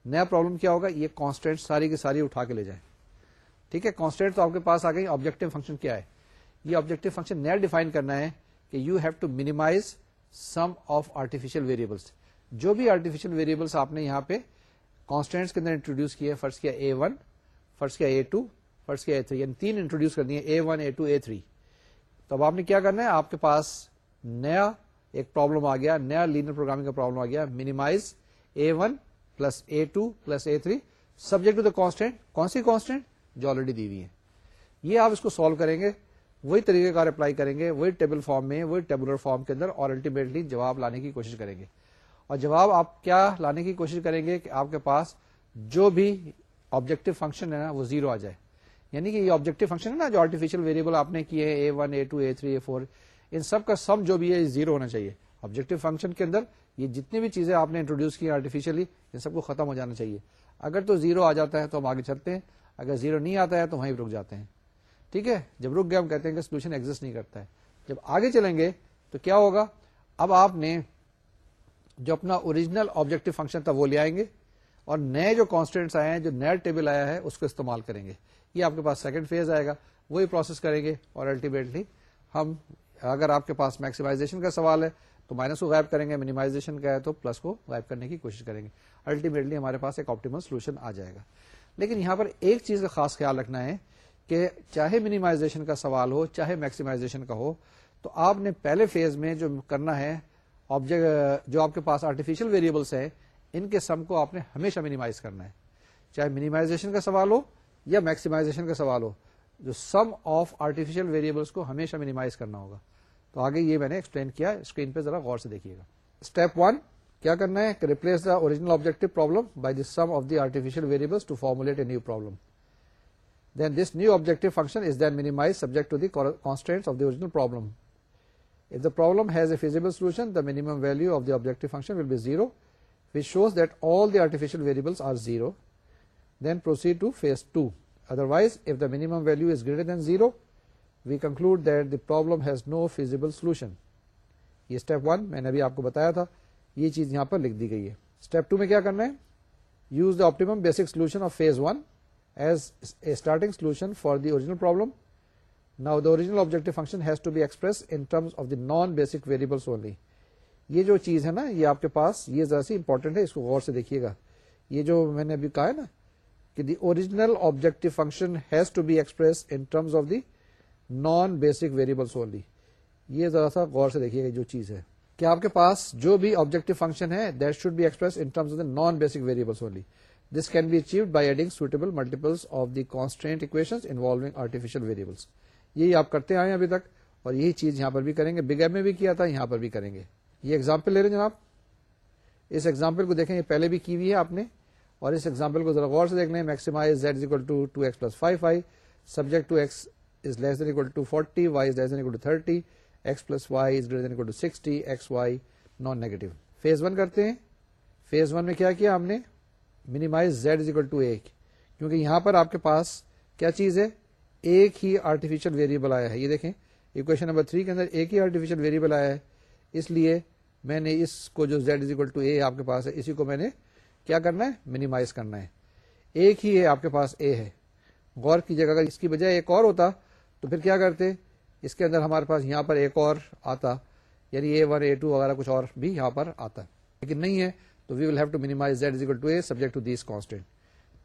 نیا پرابلم کیا ہوگا؟ یہ کانسٹینٹ ساری کی ساری اٹھا کے لے جائیں۔ ٹھیک ہے کانسٹینٹ تو آپ کے پاس آ گئی آبجیکٹو فنکشن کیا ہے؟ یہ آبجیکٹو فنکشن نیا ڈیفائن کرنا ہے کہ you have to minimize sum of artificial variables جو بھی آرٹیفیشل ویریبلس آپ نے یہاں پہ کانسٹینٹس کے اندر انٹروڈیوس کیے فرسٹ کیا اے ون فرسٹ کیا اے ٹو فرسٹ کیا اے تھری یعنی تین انٹروڈیوس کر دیے A one A two A three تو اب آپ نے کیا کرنا ہے؟ آپ کے پاس نیا ایک پرابلم آ گیا، نیا لینئر پروگرامنگ کا پرابلم آ گیا minimize A one plus A two plus A three subject to the constant کون سی کانسٹینٹ جو آلریڈی دی ہوئی ہے یہ آپ اس کو سالو کریں گے، وہی طریقے کا اپلائی کریں گے، وہی ٹیبل فارم میں، وہی ٹیبولر فارم کے اندر اور الٹیمیٹلی جواب لانے کی کوشش کریں گے۔ اور جواب آپ کیا لانے کی کوشش کریں گے کہ آپ کے پاس جو بھی آبجیکٹو فنکشن ہے نا وہ زیرو آ جائے۔ یعنی کہ یہ آبجیکٹو فنکشن ہے نا جو آرٹیفیشل ویریبل آپ نے کیے ہیں A one A two A three A four ان سب کا سم جو بھی ہے زیرو ہونا چاہیے۔ آبجیکٹو فنکشن کے اندر یہ جتنی بھی چیزیں آپ نے انٹروڈیوس کی آرٹیفیشلی ان سب کو ختم ہو جانا چاہیے۔ اگر تو زیرو آ جاتا ہے تو ہم آگے چلتے ہیں، اگر زیرو نہیں آتا ہے تو وہیں رک جاتے ہیں۔ ٹھیک ہے؟ جب رک گئے ہم کہتے ہیں کہ سولوشن ایگزٹ نہیں کرتا ہے۔ جب آگے چلیں گے تو کیا ہوگا؟ اب آپ نے جو اپنا اوریجنل آبجیکٹو فنکشن تھا وہ لے آئیں گے اور نئے جو کانسٹینٹس آئے ہیں، جو نیا ٹیبل آیا ہے، اس کو استعمال کریں گے۔ یہ آپ کے پاس سیکنڈ فیز آئے گا۔ وہی پروسیس کریں گے اور الٹیمیٹلی ہم، اگر آپ کے پاس میکسیمائزیشن کا سوال ہے تو مائنس کو غائب کریں گے منیمائزیشن کا ہے تو پلس کو غائب کرنے کی کوشش کریں گے۔ الٹیمیٹلی ہمارے پاس ایک آپٹیمل سولوشن آ جائے گا۔ لیکن یہاں پر ایک چیز کا خاص خیال رکھنا ہے کہ چاہے منیمائزیشن کا سوال ہو، چاہے میکسیمائزیشن کا ہو، تو آپ نے پہلے فیز میں جو کرنا ہے آبجیکٹ uh, جو آپ کے پاس آرٹیفیشل ویریبلس ہے ان کے سم کو آپ نے ہمیشہ منیمائز کرنا ہے۔ چاہے منیمائزیشن کا سوال ہو یا میکسیمائزیشن کا سوال ہو، جو سم آف آرٹیفیشل ویریبلس کو ہمیشہ منیمائز کرنا ہوگا۔ تو آگے یہ میں نے ایکسپلین کیا اسکرین پہ ذرا غور سے دیکھیے گا۔ اسٹیپ ون کیا کرنا ہے؟ Replace the original objective problem by the sum of the artificial variables to formulate a new problem then this new objective function is then minimize subject to the constant of the original problem If the problem has a feasible solution, the minimum value of the objective function will be 0, which shows that all the artificial variables are 0. Then proceed to phase 2. Otherwise, if the minimum value is greater than 0, we conclude that the problem has no feasible solution. یہ step one میں نے ابھی آپ کو بتایا تھا یہ چیز یہاں پر لکھ دی گئی ہے اسٹیپ ٹو میں کیا کرنا ہے use the optimum basic solution of phase one as a starting solution for the original problem now the original objective function has to be express in terms of the non basic variables only یہ جو چیز ہے نا، یہ آپ کے پاس، یہ ذرا سی امپورٹنٹ ہے، اس کو غور سے دیکھیے گا۔ یہ جو میں نے ابھی کہا ہے نا کہ the original objective function has to be express in terms of the non basic variables only یہ ذرا سا غور سے دیکھیے گا جو چیز ہے۔ کہ آپ کے پاس جو بھی آبجیکٹو فنکشن ہے that should be express in terms of the non basic variables only this can be achieved by adding suitable multiples of the constant equation involving artificial variables یہی آپ کرتے آئے ابھی تک اور یہی چیز یہاں پر بھی کریں گے۔ بگ ایپ میں بھی کیا تھا، یہاں پر بھی کریں گے۔ یہ ایگزامپل لے رہے ہیں جناب۔ اس ایگزامپل کو دیکھیں، یہ پہلے بھی کی ہوئی ہے آپ نے۔ اور اس ایگزامپل کو ذرا غور سے دیکھ لیں maximize Z equal to two X plus five five subject to X is less than equal to forty Y is less than equal to thirty X plus Y is greater than equal to sixty X Y non negative phase one کرتے ہیں۔ Phase one میں کیا کیا ہم نے؟ Minimize Z is equal to ایک کیونکہ یہاں پر آپ کے پاس کیا چیز ہے؟ ایک ہی آرٹیفیشل ویریبل آیا ہے۔ یہ دیکھیں اکویشن نمبر تھری کے اندر ایک ہی آرٹیفیشل ویریبل آیا ہے۔ اس لیے میں نے اس کو جو Z is equal to A آپ کے پاس ہے، اسی کو میں نے کیا کرنا ہے؟ منیمائز کرنا ہے۔ ایک ہی ہے آپ کے پاس اے ہے۔ غور کیجیے گا اگر اس کی بجائے ایک اور ہوتا تو پھر کیا کرتے؟ اس کے اندر ہمارے پاس یہاں پر ایک اور آتا۔ یعنی اے ون اے ٹو وغیرہ کچھ اور بھی یہاں پر آتا۔ لیکن نہیں ہے، تو we will have to minimize Z is equal to A subject to these constant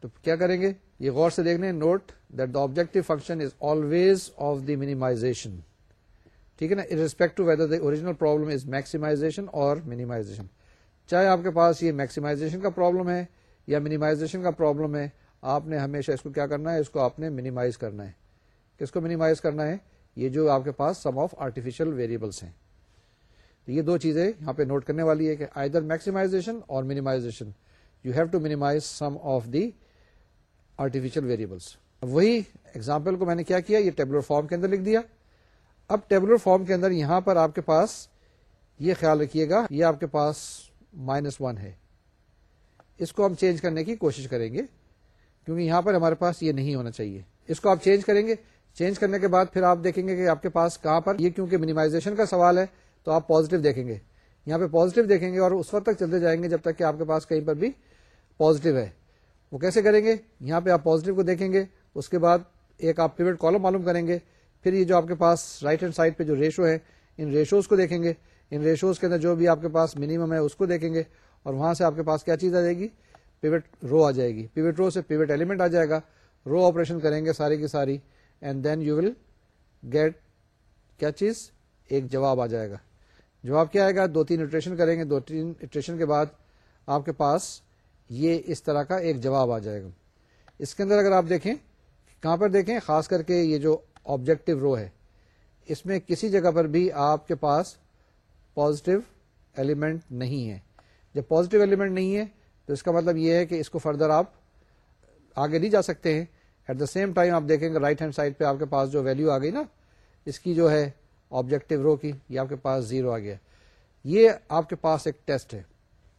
تو کیا کریں گے؟ یہ غور سے دیکھنے note that the objective function is always of the minimization ٹھیک ہے نا؟ Respect to whether the original problem is maximization اور مینیمائزیشن چاہے آپ کے پاس یہ میکسیمائزیشن کا پرابلم ہے یا مینیمائزیشن کا پرابلم ہے، آپ نے ہمیشہ اس کو کیا کرنا ہے؟ اس کو آپ نے مینیمائز کرنا ہے۔ کس کو مینیمائز کرنا ہے؟ یہ جو آپ کے پاس سم آف آرٹیفیشل ویریبلس ہیں۔ یہ دو چیزیں یہاں پہ نوٹ کرنے والی ہے کہ آئی در میکسیمائزیشن اور minimization you have to minimize sum of the artificial variables وہی ایگزامپل کو میں نے کیا کیا، یہ ٹیبلر فارم کے اندر لکھ دیا۔ اب ٹیبلر فارم کے اندر یہاں پر آپ کے پاس یہ خیال رکھیے گا، یہ آپ کے پاس مائنس ون ہے۔ اس کو ہم چینج کرنے کی کوشش کریں گے، کیونکہ یہاں پر ہمارے پاس یہ نہیں ہونا چاہیے۔ اس کو آپ چینج کریں گے۔ چینج کرنے کے بعد پھر آپ دیکھیں گے کہ آپ کے پاس کہاں پر، یہ کیونکہ منیمائزیشن کا سوال ہے، تو آپ پازیٹو دیکھیں گے۔ یہاں پہ پازیٹو دیکھیں گے اور اس وقت تک چلتے جائیں گے جب تک کہ آپ کے پاس کہیں پر بھی پازیٹو ہے۔ وہ کیسے کریں گے؟ یہاں پہ آپ پازیٹو کو دیکھیں گے، اس کے بعد ایک آپ پیوٹ کالم معلوم کریں گے، پھر یہ جو آپ کے پاس رائٹ ہینڈ سائڈ پہ جو ریشو ہے، ان ریشوز کو دیکھیں گے۔ ان ریشوز کے اندر جو بھی آپ کے پاس منیمم ہے، اس کو دیکھیں گے اور وہاں سے آپ کے پاس کیا چیز آ جائے گی؟ پیوٹ رو آ جائے گی۔ پیوٹ رو سے پیوٹ ایلیمنٹ آ جائے گا۔ رو آپریشن کریں گے ساری کی ساری and then you will get کیا چیز؟ ایک جواب آ جائے گا۔ جواب کیا آئے گا؟ دو تین اٹریشن کریں گے۔ دو تین اٹریشن کے بعد آپ کے پاس یہ اس طرح کا ایک جواب آ جائے گا۔ اس کے اندر اگر آپ دیکھیں، کہاں پر دیکھیں، خاص کر کے یہ جو آبجیکٹو رو ہے، اس میں کسی جگہ پر بھی آپ کے پاس پازیٹو ایلیمنٹ نہیں ہے۔ جب پازیٹو ایلیمنٹ نہیں ہے، تو اس کا مطلب یہ ہے کہ اس کو فردر آپ آگے نہیں جا سکتے ہیں۔ ایٹ دا سیم ٹائم آپ دیکھیں گے رائٹ ہینڈ سائڈ پہ آپ کے پاس جو ویلو آ گئی نا، اس کی جو ہے آبجیکٹو رو کی، یہ آپ کے پاس زیرو آ گیا۔ یہ آپ کے پاس ایک ٹیسٹ ہے۔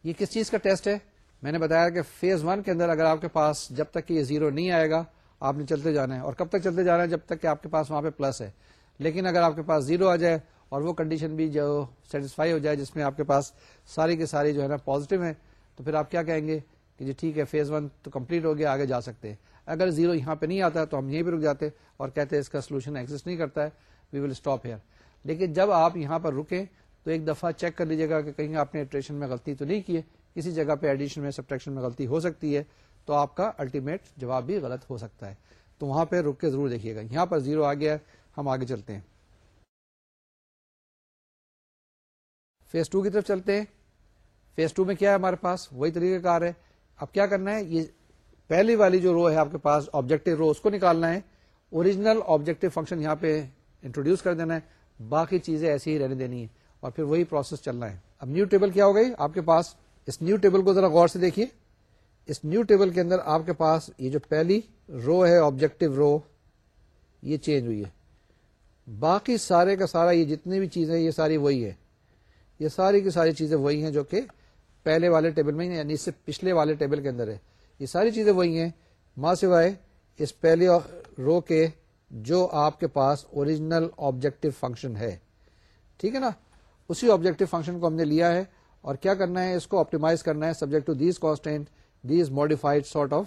یہ کس چیز کا ٹیسٹ ہے؟ میں نے بتایا کہ فیز ون کے اندر اگر آپ کے پاس جب تک کہ یہ زیرو نہیں آئے گا، آپ نے چلتے جانا ہے۔ اور کب تک چلتے جانا ہے؟ جب تک کہ آپ کے پاس وہاں پہ پلس ہے۔ لیکن اگر آپ کے پاس زیرو آ جائے اور وہ کنڈیشن بھی جو سیٹسفائی ہو جائے، جس میں آپ کے پاس ساری کی ساری جو ہے نا پازیٹو ہے تو پھر آپ کیا کہیں گے کہ جی ٹھیک ہے، فیز ون تو کمپلیٹ ہو گیا، آگے جا سکتے ہیں۔ اگر زیرو یہاں پہ نہیں آتا تو ہم یہیں پہ رک جاتے اور کہتے ہیں اس کا سولوشن ایکزسٹ نہیں کرتا ہے۔ وی ول اسٹاپ ہیئر لیکن جب آپ یہاں پر رکیں تو ایک دفعہ چیک کر لیجیے گا کہ کہیں آپ نے ایٹریشن میں غلطی تو نہیں کی ہے۔ کسی جگہ پہ ایڈیشن میں سبٹریکشن میں غلطی ہو سکتی ہے، تو آپ کا الٹیمیٹ جواب بھی غلط ہو سکتا ہے۔ تو وہاں پہ رک کے ضرور دیکھیے گا۔ یہاں پر زیرو آ گیا، ہم آگے چلتے ہیں۔ فیس ٹو کی طرف چلتے ہیں۔ فیس ٹو میں کیا ہے ہمارے پاس؟ وہی طریقہ کار ہے۔ اب کیا کرنا ہے؟ یہ پہلی والی جو رو ہے آپ کے پاس آبجیکٹو رو اس کو نکالنا ہے۔ اوریجنل آبجیکٹو فنکشن یہاں پہ انٹروڈیوس کر دینا ہے۔ باقی چیزیں ایسی ہی رہنے دینی ہے اور پھر وہی پروسیس چلنا ہے۔ اب نیو ٹیبل کیا ہو گئی؟ آپ کے پاس اس نیو ٹیبل کو ذرا غور سے دیکھیے۔ اس نیو ٹیبل کے اندر آپ کے پاس یہ جو پہلی رو ہے آبجیکٹو رو یہ چینج ہوئی ہے۔ باقی سارے کا سارا یہ جتنی بھی چیزیں یہ ساری وہی ہے۔ یہ ساری کی ساری چیزیں وہی ہیں جو کہ پہلے والے ٹیبل میں یعنی اس سے پچھلے والے ٹیبل کے اندر ہے۔ یہ ساری چیزیں وہی ہیں۔ ماں سوائے اس پہلے رو کے جو آپ کے پاس اوریجنل آبجیکٹو فنکشن ہے۔ ٹھیک ہے نا؟ اسی آبجیکٹو فنکشن کو ہم نے لیا ہے۔ اور کیا کرنا ہے؟ اس کو آپٹیمائز کرنا ہے subject to these constant these modified sort of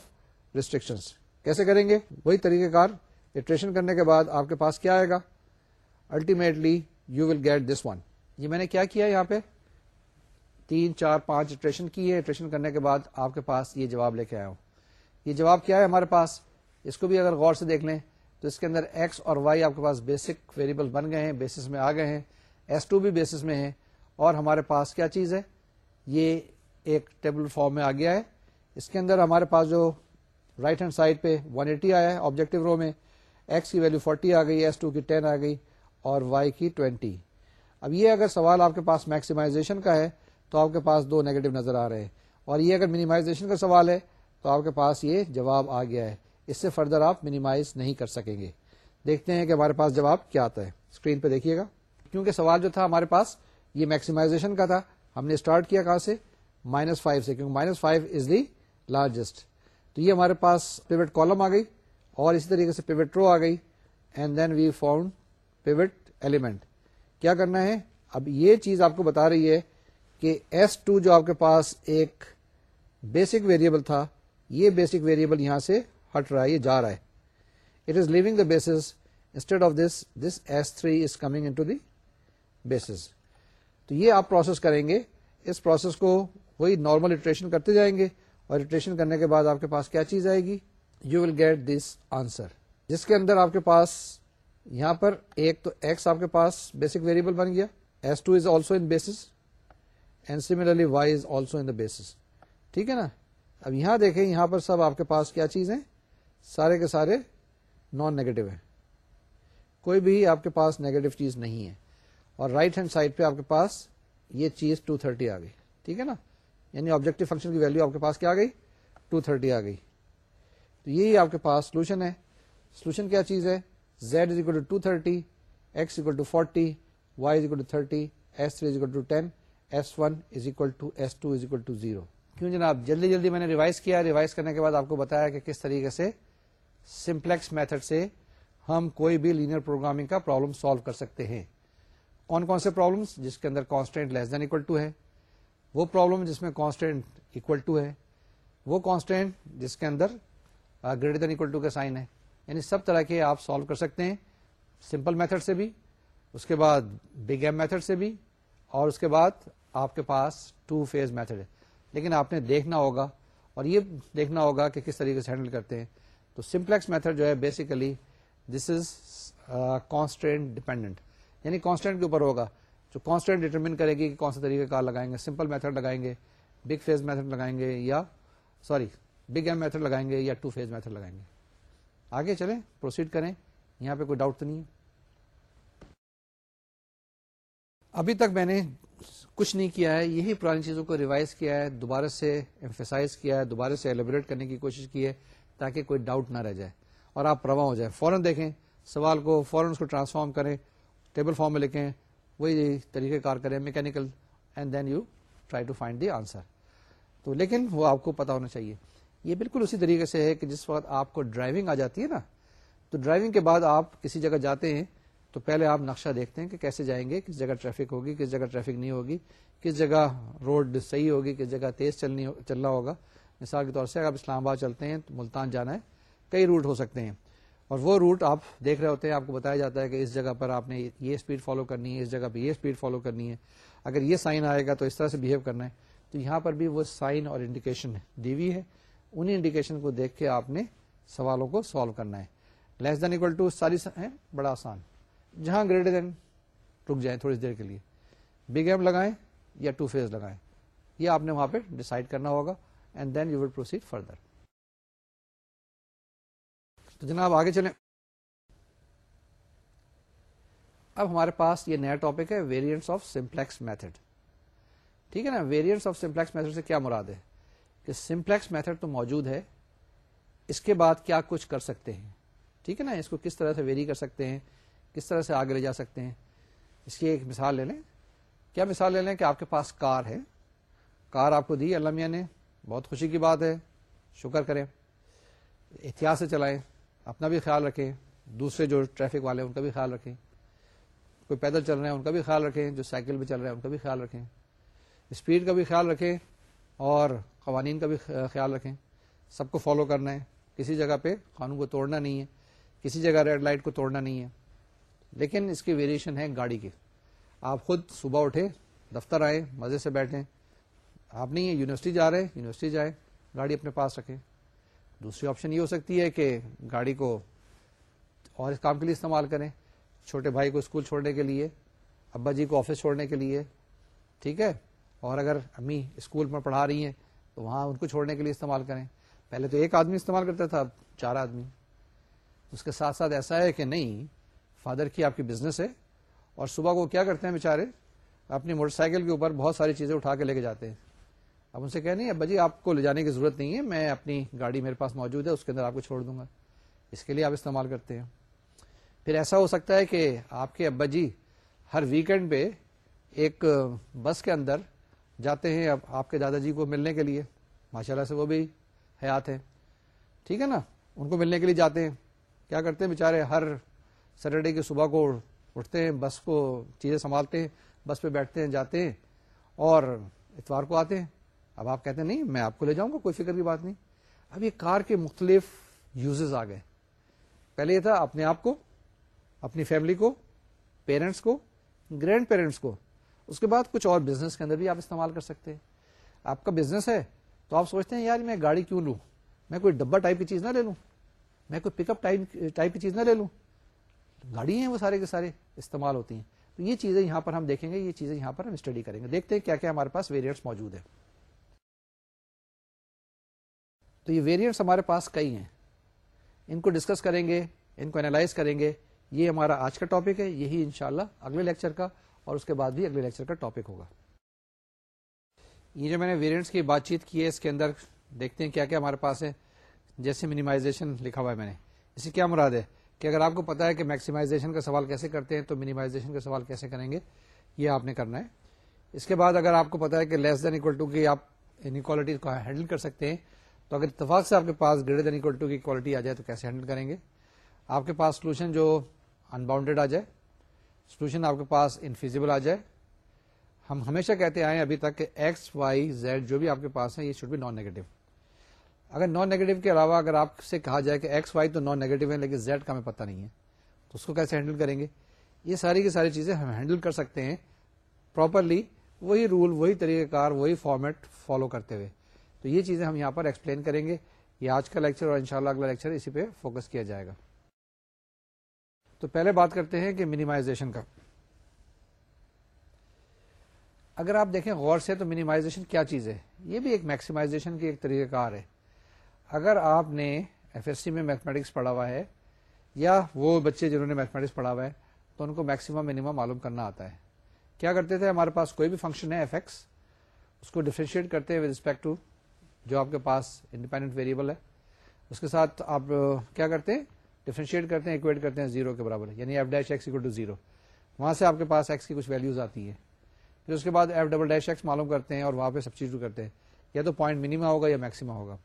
restriction کیسے کریں گے؟ وہی طریقہ کار اٹریشن کرنے کے بعد آپ کے پاس کیا آئے گا؟ Ultimately you will get this one یہ میں نے کیا کیا یہاں پہ؟ تین، چار، پانچ اٹریشن کی ہے۔ اٹریشن کرنے کے بعد آپ کے پاس یہ جواب لے کے آیا ہوں۔ یہ جواب کیا ہے ہمارے پاس؟ اس کو بھی اگر غور سے دیکھ لیں تو اس کے اندر ایکس اور وائی آپ کے پاس بیسک ویریبل بن گئے ہیں بیسس میں آ گئے ہیں۔ ایس ٹو بھی بیسس میں ہے اور ہمارے پاس کیا چیز ہے؟ یہ ایک ٹیبل فارم میں آ گیا ہے۔ اس کے اندر ہمارے پاس جو رائٹ ہینڈ سائڈ پہ 180 ایٹی آیا ہے آبجیکٹو رو میں ایکس کی ویلو 40 آ گئی ایس ٹو کی 10 آ گئی اور وائی کی 20 اب یہ اگر سوال آپ کے پاس میکسیمائزیشن کا ہے، تو آپ کے پاس دو نیگیٹو نظر آ رہے ہیں۔ اور یہ اگر منیمائزیشن کا سوال ہے، تو آپ کے پاس یہ جواب آ گیا ہے۔ اس سے فردر آپ منیمائز نہیں کر سکیں گے۔ دیکھتے ہیں کہ ہمارے پاس جواب کیا آتا ہے۔ اسکرین پہ دیکھیے گا۔ کیونکہ سوال جو تھا ہمارے پاس یہ میکسیمائزیشن کا تھا۔ ہم نے اسٹارٹ کیا کہاں سے؟ مائنس فائیو سے، کیونکہ minus five is the largest تو یہ ہمارے پاس پیوٹ کالم آ گئی اور اسی طریقے سے پیوٹ رو آ گئی۔ And then we found pivot element کیا کرنا ہے؟ اب یہ چیز آپ کو بتا رہی ہے کہ ایس ٹو جو آپ کے پاس ایک بیسک ویریبل تھا، یہ بیسک ویریبل یہاں سے ہٹ رہا ہے، یہ جا رہا ہے۔ It is leaving the bases instead of this this S three is coming into the bases تو یہ آپ پروسیس کریں گے۔ اس پروسیس کو وہی نارمل اٹریشن کرتے جائیں گے اور اٹریشن کرنے کے بعد آپ کے پاس کیا چیز آئے گی؟ You will get this answer جس کے اندر آپ کے پاس یہاں پر ایک تو ایکس آپ کے پاس بیسک ویریبل بن گیا۔ S two is also in basis and similarly Y is also in the basis ٹھیک ہے نا؟ اب یہاں دیکھیں، یہاں پر سب آپ کے پاس کیا چیز ہیں؟ سارے کے سارے نان نیگیٹو ہیں۔ کوئی بھی آپ کے پاس نیگیٹو چیز نہیں ہے۔ اور رائٹ ہینڈ سائڈ پہ آپ کے پاس یہ چیز 230 آ گئی۔ ٹھیک ہے نا؟ یعنی آبجیکٹو فنکشن کی ویلو آپ کے پاس کیا آ گئی؟ 230 آ گئی۔ تو یہی آپ کے پاس سولوشن ہے۔ سولوشن کیا چیز ہے؟ Z is equal to two thirty X equal to forty Y is equal to thirty S three is equal to ten S one is equal to S two is equal to zero کیوں جناب؟ جلدی جلدی میں نے revise کیا۔ Revise کرنے کے بعد آپ کو بتایا کہ کس طریقے سے سمپلیکس میتھڈ سے ہم کوئی بھی لینئر پروگرامنگ کا پرابلم سالو کر سکتے ہیں۔ کون کون سے پرابلمس جس کے اندر constant less than equal to ہے؟ وہ پرابلم جس میں کانسٹینٹ اکول ٹو ہے، وہ کانسٹینٹ جس کے اندر گریٹر دین اکول ٹو کا سائن ہے۔ یعنی سب طرح کے آپ سالو کر سکتے ہیں سمپل میتھڈ سے بھی، اس کے بعد بگ ایم میتھڈ سے بھی، اور اس کے بعد آپ کے پاس ٹو فیز میتھڈ ہے۔ لیکن آپ نے دیکھنا ہوگا، اور یہ دیکھنا ہوگا کہ کس طریقے سے ہینڈل کرتے ہیں۔ تو سمپلیکس میتھڈ جو ہے basically this is constant dependent یعنی کانسٹینٹ کے اوپر ہوگا۔ جو کانسٹینٹ ڈیٹرمن کرے گی کہ کون سا طریقہ کار لگائیں گے سمپل میتھڈ لگائیں گے بگ فیز میتھڈ لگائیں گے یا سوری بگ ایم میتھڈ لگائیں گے یا ٹو فیز میتھڈ لگائیں گے۔ آگے چلیں پروسیڈ کریں۔ یہاں پہ کوئی ڈاؤٹ تو نہیں ہے۔ ابھی تک میں نے کچھ نہیں کیا ہے، یہی پرانی چیزوں کو ریوائز کیا ہے، دوبارہ سے ایمفیسائز کیا ہے، دوبارہ سے ایلیبریٹ کرنے کی کوشش کی ہے تاکہ کوئی ڈاؤٹ نہ رہ جائے اور آپ پرواہ ہو جائے فوراً دیکھیں، سوال کو فوراً اس کو ٹرانسفارم کریں۔ ٹیبل فارم میں لکھیں، وہی طریقہ کار کریں mechanical and then you try to find the answer تو لیکن وہ آپ کو پتا ہونا چاہیے۔ یہ بالکل اسی طریقے سے ہے کہ جس وقت آپ کو ڈرائیونگ آ جاتی ہے نا، تو ڈرائیونگ کے بعد آپ کسی جگہ جاتے ہیں، تو پہلے آپ نقشہ دیکھتے ہیں کہ کیسے جائیں گے، کس جگہ ٹریفک ہوگی، کس جگہ ٹریفک نہیں ہوگی، کس جگہ روڈ صحیح ہوگی، کس جگہ تیز چلنی چلنا ہوگا۔ مثال کے طور سے اگر آپ اسلام آباد چلتے ہیں، تو ملتان جانا ہے، کئی روٹ ہو سکتے ہیں۔ اور وہ روٹ آپ دیکھ رہے ہوتے ہیں، آپ کو بتایا جاتا ہے کہ اس جگہ پر آپ نے یہ اسپیڈ فالو کرنی ہے، اس جگہ پہ یہ اسپیڈ فالو کرنی ہے۔ اگر یہ سائن آئے گا تو اس طرح سے بہیو کرنا ہے۔ تو یہاں پر بھی وہ سائن اور انڈیکیشن دی ہوئی ہے۔ انہیں انڈیکیشن کو دیکھ کے آپ نے سوالوں کو سالو کرنا ہے۔ لیس دین اکول ٹو ساری ہے، بڑا آسان۔ جہاں گریٹر دین رک جائیں تھوڑی دیر کے لیے۔ بگ ایم لگائیں یا ٹو فیز لگائیں۔ یہ آپ نے وہاں پہ ڈسائڈ کرنا ہوگا and then you will proceed further تو جناب آگے چلیں۔ اب ہمارے پاس یہ نیا ٹاپک ہے ویریئنٹس آف سمپلیکس میتھڈ ٹھیک ہے نا؟ ویریئنٹس آف سمپلیکس میتھڈ سے کیا مراد ہے؟ کہ سمپلیکس میتھڈ تو موجود ہے۔ اس کے بعد کیا کچھ کر سکتے ہیں؟ ٹھیک ہے نا؟ اس کو کس طرح سے ویری کر سکتے ہیں؟ کس طرح سے آگے لے جا سکتے ہیں؟ اس کی ایک مثال لے لیں۔ کیا مثال لے لیں کہ آپ کے پاس کار ہے۔ کار آپ کو دی، اللہ میاں نے۔ بہت خوشی کی بات ہے۔ شکر کریں۔ احتیاط سے چلائیں۔ اپنا بھی خیال رکھیں، دوسرے جو ٹریفک والے ہیں ان کا بھی خیال رکھیں۔ کوئی پیدل چل رہے ہیں، ان کا بھی خیال رکھیں، جو سائیکل پہ چل رہے ہیں، ان کا بھی خیال رکھیں۔ اسپیڈ کا بھی خیال رکھیں اور قوانین کا بھی خیال رکھیں۔ سب کو فالو کرنا ہے۔ کسی جگہ پہ قانون کو توڑنا نہیں ہے، کسی جگہ ریڈ لائٹ کو توڑنا نہیں ہے۔ لیکن اس کی ویریشن ہے گاڑی کی۔ آپ خود صبح اٹھے دفتر آئے مزے سے بیٹھیں۔ آپ نہیں یونیورسٹی جا رہے یونیورسٹی جائے گاڑی اپنے پاس رکھیں۔ دوسری آپشن یہ ہو سکتی ہے کہ گاڑی کو اور اس کام کے لیے استعمال کریں چھوٹے بھائی کو اسکول چھوڑنے کے لیے، ابا جی کو آفس چھوڑنے کے لیے، ٹھیک ہے؟ اور اگر امی اسکول میں پڑھا رہی ہیں تو وہاں ان کو چھوڑنے کے لیے استعمال کریں۔ پہلے تو ایک آدمی استعمال کرتا تھا، اب چار آدمی۔ اس کے ساتھ ساتھ ایسا ہے کہ نہیں، فادر کی آپ کی بزنس ہے اور صبح کو کیا کرتے ہیں بےچارے اپنی موٹر سائیکل کے اوپر بہت ساری چیزیں اٹھا کے لے کے جاتے ہیں۔ اب ان سے کہ نہیں ابا جی آپ کو لے جانے کی ضرورت نہیں ہے، میں اپنی گاڑی میرے پاس موجود ہے، اس کے اندر آپ کو چھوڑ دوں گا۔ اس کے لیے آپ استعمال کرتے ہیں۔ پھر ایسا ہو سکتا ہے کہ آپ کے ابا جی ہر ویکینڈ پہ ایک بس کے اندر جاتے ہیں اب آپ کے دادا جی کو ملنے کے لیے۔ ماشاء اللہ سے وہ بھی حیات ہے ٹھیک ہے نا؟ ان کو ملنے کے لیے جاتے ہیں۔ کیا کرتے ہیں بےچارے ہر سیٹرڈے کی صبح کو اٹھتے ہیں، بس کو چیزیں سنبھالتے ہیں، بس پہ بیٹھتے ہیں، جاتے ہیں اور اتوار کو آتے ہیں۔ اب آپ کہتے ہیں، نہیں، میں آپ کو لے جاؤں گا، کوئی فکر کی بات نہیں۔ اب یہ کار کے مختلف یوزز آ گئے۔ پہلے یہ تھا اپنے آپ کو، اپنی فیملی کو پیرنٹس کو گرینڈ پیرنٹس کو۔ اس کے بعد کچھ اور بزنس کے اندر بھی آپ استعمال کر سکتے۔ ہیں آپ کا بزنس ہے تو آپ سوچتے ہیں، یار، میں گاڑی کیوں لوں؟ میں کوئی ڈبا ٹائپ کی چیز نہ لے لوں۔ میں کوئی پک اپ ٹائپ کی چیز نہ لے لوں۔ گاڑی ہیں وہ سارے کے سارے استعمال ہوتی ہیں۔ تو یہ چیزیں یہاں پر ہم دیکھیں گے، یہ چیزیں یہاں پر ہم اسٹڈی کریں گے۔ دیکھتے ہیں کیا کیا ہمارے پاس ویریئنٹس موجود ہیں۔ تو یہ ویریئنٹس ہمارے پاس کئی ہیں۔ ان کو ڈسکس کریں گے، ان کو اینالائز کریں گے۔ یہ ہمارا آج کا ٹاپک ہے، یہی انشاءاللہ اگلے لیکچر کا اور اس کے بعد بھی اگلے لیکچر کا ٹاپک ہوگا۔ یہ جو میں نے ویریئنٹس کی بات چیت کی ہے، اس کے اندر دیکھتے ہیں کیا کیا ہمارے پاس ہے جیسے منیمائزیشن لکھا ہوا ہے میں نے۔ اس سے کیا مراد ہے؟ کہ اگر آپ کو پتا ہے کہ میکسیمائزیشن کا سوال کیسے کرتے ہیں، تو منیمائزیشن کا سوال کیسے کریں گے؟ یہ آپ نے کرنا ہے۔ اس کے بعد اگر آپ کو پتا ہے کہ لیس دین اکول ٹو کی آپ انکوالٹی کو ہینڈل کر سکتے ہیں تو اگر اتفاق سے آپ کے پاس گریٹر دین اکول ٹو کی کوالٹی آ جائے تو کیسے ہینڈل کریں گے؟ آپ کے پاس سولوشن جو ان باؤنڈیڈ آ جائے سولوشن آپ کے پاس انفیزیبل آ جائے، ہم ہمیشہ کہتے آئے ابھی تک کہ ایکس وائی زیڈ جو بھی آپ کے پاس ہے یہ شوڈ بھی نان نیگیٹو اگر نان نیگیٹو کے علاوہ اگر آپ سے کہا جائے کہ ایکس وائی تو نان نیگیٹو ہے لیکن زیڈ کا ہمیں پتہ نہیں ہے، تو اس کو کیسے ہینڈل کریں گے؟ یہ ساری کی ساری چیزیں ہم ہینڈل کر سکتے ہیں پراپرلی وہی رول وہی طریقہ کار، وہی فارمیٹ فالو کرتے ہوئے۔ تو یہ چیزیں ہم یہاں پر ایکسپلین کریں گے۔ یہ آج کا لیکچر اور انشاءاللہ اگلا لیکچر اسی پہ فوکس کیا جائے گا۔ تو پہلے بات کرتے ہیں کہ منیمائزیشن کا۔ اگر آپ دیکھیں غور سے تو منیمائزیشن کیا چیز ہے؟ یہ بھی ایک میکسیمائزیشن کی ایک طریقہ کار ہے۔ اگر آپ نے ایف ایس سی میں میتھمیٹکس پڑھا ہوا ہے یا وہ بچے جنہوں نے میتھمیٹکس پڑھا ہوا ہے، تو ان کو میکسیمم منیمم معلوم کرنا آتا ہے۔ کیا کرتے تھے؟ ہمارے پاس کوئی بھی فنکشن ہے ایف ایکس اس کو ڈیفرینشیٹ کرتے ہیں ود رسپیکٹ ٹو جو آپ کے پاس انڈیپینڈنٹ ویریبل ہے، اس کے ساتھ آپ کیا کرتے ہیں؟ ڈیفرینشیٹ کرتے ہیں اکویٹ کرتے ہیں زیرو کے برابر یعنی F dash X equal to zero وہاں سے آپ کے پاس ایکس کی کچھ ویلوز آتی ہے پھر اس کے بعد ایف ڈبل ڈیش ایکس معلوم کرتے ہیں اور وہاں پہ سبسٹیٹیوٹ کرتے ہیں۔ یا تو پوائنٹ منیما ہوگا یا میکسیما ہوگا۔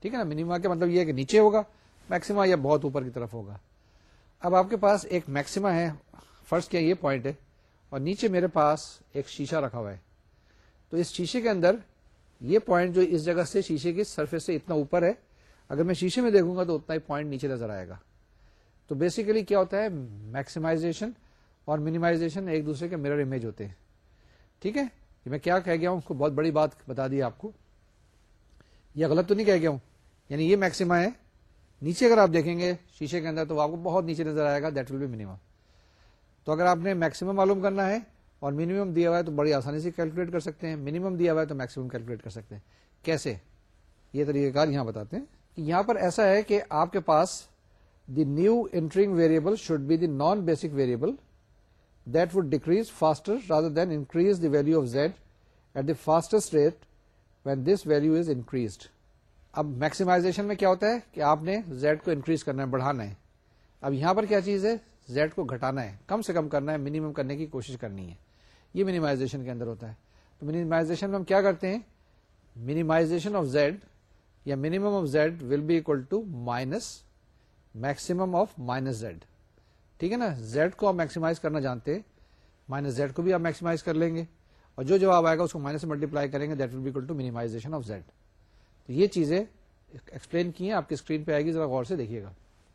ٹھیک ہے نا؟ منیما کا مطلب یہ ہے کہ نیچے ہوگا میکسیما یا بہت اوپر کی طرف ہوگا۔ اب آپ کے پاس ایک میکسیما ہے، فرض کیا یہ پوائنٹ ہے، اور نیچے میرے پاس ایک شیشہ رکھا ہوا ہے۔ تو اس شیشے کے اندر یہ پوائنٹ جو اس جگہ سے شیشے کی سرفیس سے اتنا اوپر ہے، اگر میں شیشے میں دیکھوں گا تو اتنا ہی پوائنٹ نیچے نظر آئے گا۔ تو بیسیکلی کیا ہوتا ہے؟ میکسیمائزیشن اور منیمائزیشن ایک دوسرے کے میرر امیج ہوتے ہیں۔ ٹھیک ہے؟ میں کیا کہہ گیا ہوں؟ کو بہت بڑی بات بتا دی آپ کو۔ یہ غلط تو نہیں کہہ گیا ہوں؟ یعنی یہ میکسیما ہے۔ نیچے اگر آپ دیکھیں گے شیشے کے اندر تو آپ کو بہت نیچے نظر آئے گا دیٹ ول بی منیمم تو اگر آپ نے میکسیمم معلوم کرنا ہے اور منیمم دیا ہوا ہے تو بڑی آسانی سے کیلکولیٹ کر سکتے ہیں۔ منیمم دیا ہوا ہے تو میکسیمم کیلکولیٹ کر سکتے ہیں۔ کیسے؟ یہ طریقہ کار یہاں بتاتے ہیں۔ کہ یہاں پر ایسا ہے کہ آپ کے پاس the new entering variable should be the non basic variable that would decrease faster rather than increase the value of Z at the fastest rate when this value is increased اب میکسیمائزیشن میں کیا ہوتا ہے کہ آپ نے Z کو increase کرنا ہے، بڑھانا ہے۔ اب یہاں پر کیا چیز ہے؟ زیڈ کو گھٹانا ہے۔ کم سے کم کرنا ہے منیمم کرنے کی کوشش کرنی ہے۔ یہ منیمائزیشن کے اندر ہوتا ہے۔ تو منیمائزیشن میں ہم کیا کرتے ہیں؟ منیمائزیشن آف زیڈ یا minimum of Z will be equal to minus maximum of minus Z ٹھیک ہے نا؟ زیڈ کو آپ میکسیمائز کرنا جانتے ہیں۔ مائنس زیڈ کو بھی آپ میکسیمائز کر لیں گے۔ اور جو جواب آئے گا اس کو مائنس ملٹی پلائی کریں گے that will be equal to minimisation of Z تو یہ چیزیں ایکسپلین کی ہیں، آپ کی اسکرین پہ آئے گی، ذرا غور سے دیکھیے گا۔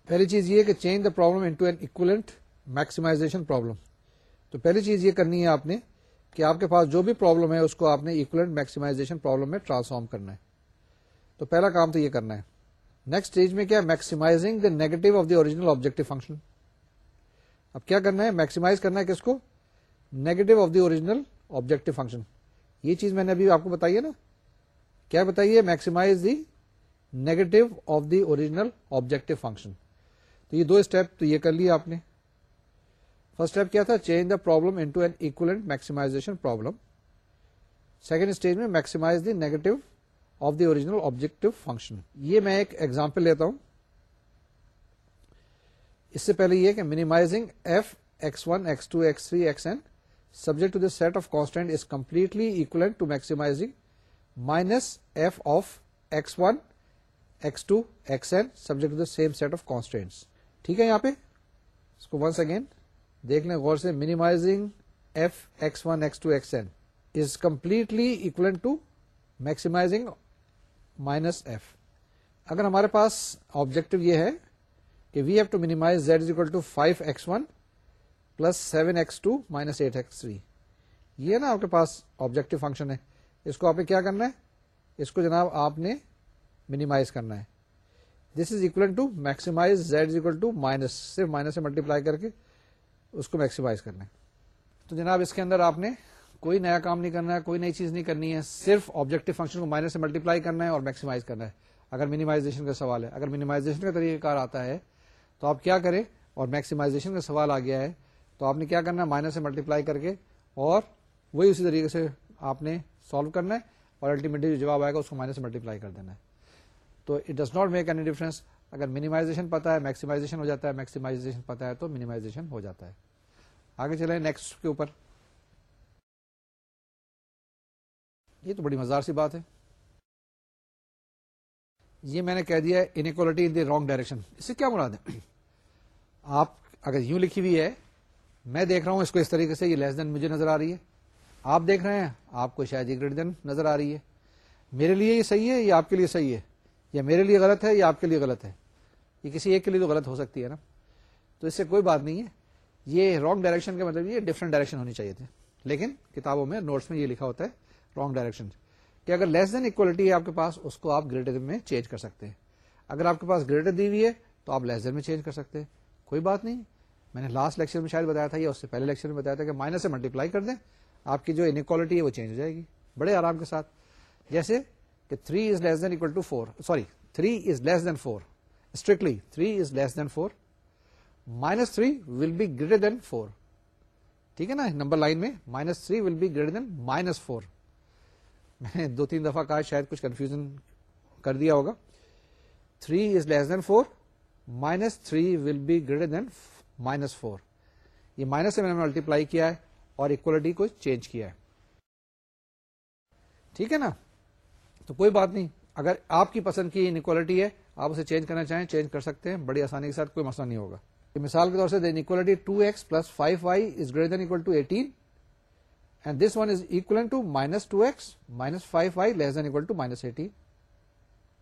پہلی چیز یہ کہ change the problem into an equivalent maximisation problem تو پہلی چیز یہ کرنی ہے آپ نے کہ آپ کے پاس جو بھی پرابلم ہے اس کو آپ نے اکولنٹ میکسیمائزیشن پرابلم میں ٹرانسفارم کرنا ہے۔ تو پہلا کام تو یہ کرنا ہے۔ نیکسٹ اسٹیج میں کیا maximising the negative of the original objective function اب کیا کرنا ہے؟ میکسیمائز کرنا ہے کس کو؟ Negative of the original objective function یہ چیز میں نے ابھی آپ کو بتائی ہے نا۔ کیا بتائیے maximise the negative of the original objective function تو یہ دو اسٹیپ تو یہ کر لیا آپ نے۔ فرسٹ اسٹیپ کیا تھا change the problem into an equivalent maximisation problem second stage میں maximise the negative of the original objective function یہ میں ایک ایگزامپل لیتا ہوں اس سے پہلے یہ کہ minimising F X one X two X three X N subject to the set of constant is completely equivalent to maximising minus F of X one X two X N subject to the same set of constants ٹھیک ہے یہاں پہ اس کو once again دیکھ لیں غور سے minimising F X one X two X N is completely equivalent to maximising minus F اگر ہمارے پاس آبجیکٹو یہ ہے کہ we have to minimise Z is equal to five X one plus seven X two minus eight X three یہ نا آپ کے پاس آبجیکٹو فنکشن ہے. اس کو آپ نے کیا کرنا ہے؟ اس کو جناب آپ نے مینیمائز کرنا ہے. This is equal to maximise Z is equal to minus صرف مائنس سے ملٹیپلائی کر کے اس کو میکسیمائز کرنا ہے۔ تو جناب، اس کے اندر آپ نے کوئی نیا کام نہیں کرنا ہے، کوئی نئی چیز نہیں کرنی ہے، صرف آبجیکٹو فنکشن کو مائنس سے ملٹیپلائی کرنا ہے اور میکسیمائز کرنا ہے۔ اگر مینیمائزیشن کا سوال ہے، اگر مینیمائزیشن کا طریقہ کار آتا ہے، تو آپ کیا کریں؟ اور میکسیمائزیشن کا سوال آ گیا ہے، تو آپ نے کیا کرنا ہے؟ مائنس سے ملٹیپلائی کر کے اور وہی اسی طریقے سے آپ نے سالو کرنا ہے اور الٹیمیٹلی جو جواب آئے گا، اس کو مائنس سے ملٹیپلائی کر دینا ہے۔ تو it does not make any difference اگر مینیمائزیشن پتا ہے میکسیمائزیشن ہو جاتا ہے میکسیمائزیشن پتا ہے تو مینیمائزیشن ہو جاتا ہے۔ آگے چلیں نیکسٹ کے اوپر۔ یہ تو بڑی مزار سی بات ہے۔ یہ میں نے کہہ دیا inequality in the wrong direction اس سے کیا مراد ہے؟ آپ اگر یوں لکھی ہوئی ہے، میں دیکھ رہا ہوں اس کو اس طریقے سے، یہ لیس دین مجھے نظر آ رہی ہے۔ آپ دیکھ رہے ہیں، آپ کو شاید یہ گریٹر دین نظر آ رہی ہے۔ میرے لیے یہ صحیح ہے یا آپ کے لیے صحیح ہے؟ یا میرے لیے غلط ہے یا آپ کے لیے غلط ہے؟ یہ کسی ایک کے لیے تو غلط ہو سکتی ہے نا؟ تو اس سے کوئی بات نہیں ہے۔ یہ رانگ ڈائریکشن کا مطلب یہ ڈفرنٹ ڈائریکشن ہونی چاہیے تھے لیکن کتابوں میں نوٹس میں یہ لکھا ہوتا ہے رانگ ڈائریکشن کہ اگر لیس دین اکوالٹی ہے آپ کے پاس، اس کو آپ گریٹر میں چینج کر سکتے ہیں۔ اگر آپ کے پاس گریٹر دی ہوئی ہے، تو آپ لیس دین میں چینج کر سکتے ہیں۔ کوئی بات نہیں۔ میں نے لاسٹ لیکچر میں شاید بتایا تھا یا اس سے پہلے لیکچر میں بتایا تھا کہ مائنس سے ملٹیپلائی کر دیں۔ آپ کی جو انکوالٹی ہے وہ چینج ہو جائے گی۔ بڑے آرام کے ساتھ۔ جیسے کہ three is less than equal to four sorry three is less than four strictly three is less than four minus three will be greater than four ٹھیک ہے نا؟ نمبر لائن میں minus three will be greater than minus four میں نے دو تین دفعہ کہا، شاید کچھ کنفیوژن کر دیا ہوگا۔ Three is less than four minus three will be greater than minus four یہ مائنس سے میں نے ملٹیپلائی کیا ہے اور اکوالٹی کو چینج کیا ہے۔ ٹھیک ہے نا؟ تو کوئی بات نہیں، اگر آپ کی پسند کی انکوالٹی ہے، آپ اسے چینج کرنا چاہیں چینج کر سکتے ہیں، بڑی آسانی کے ساتھ کوئی مسئلہ نہیں ہوگا۔ مثال کے طور سے inequality two X plus five Y is greater than equal to eighteen and this one is equal to minus two X minus five Y less than equal to minus eighteen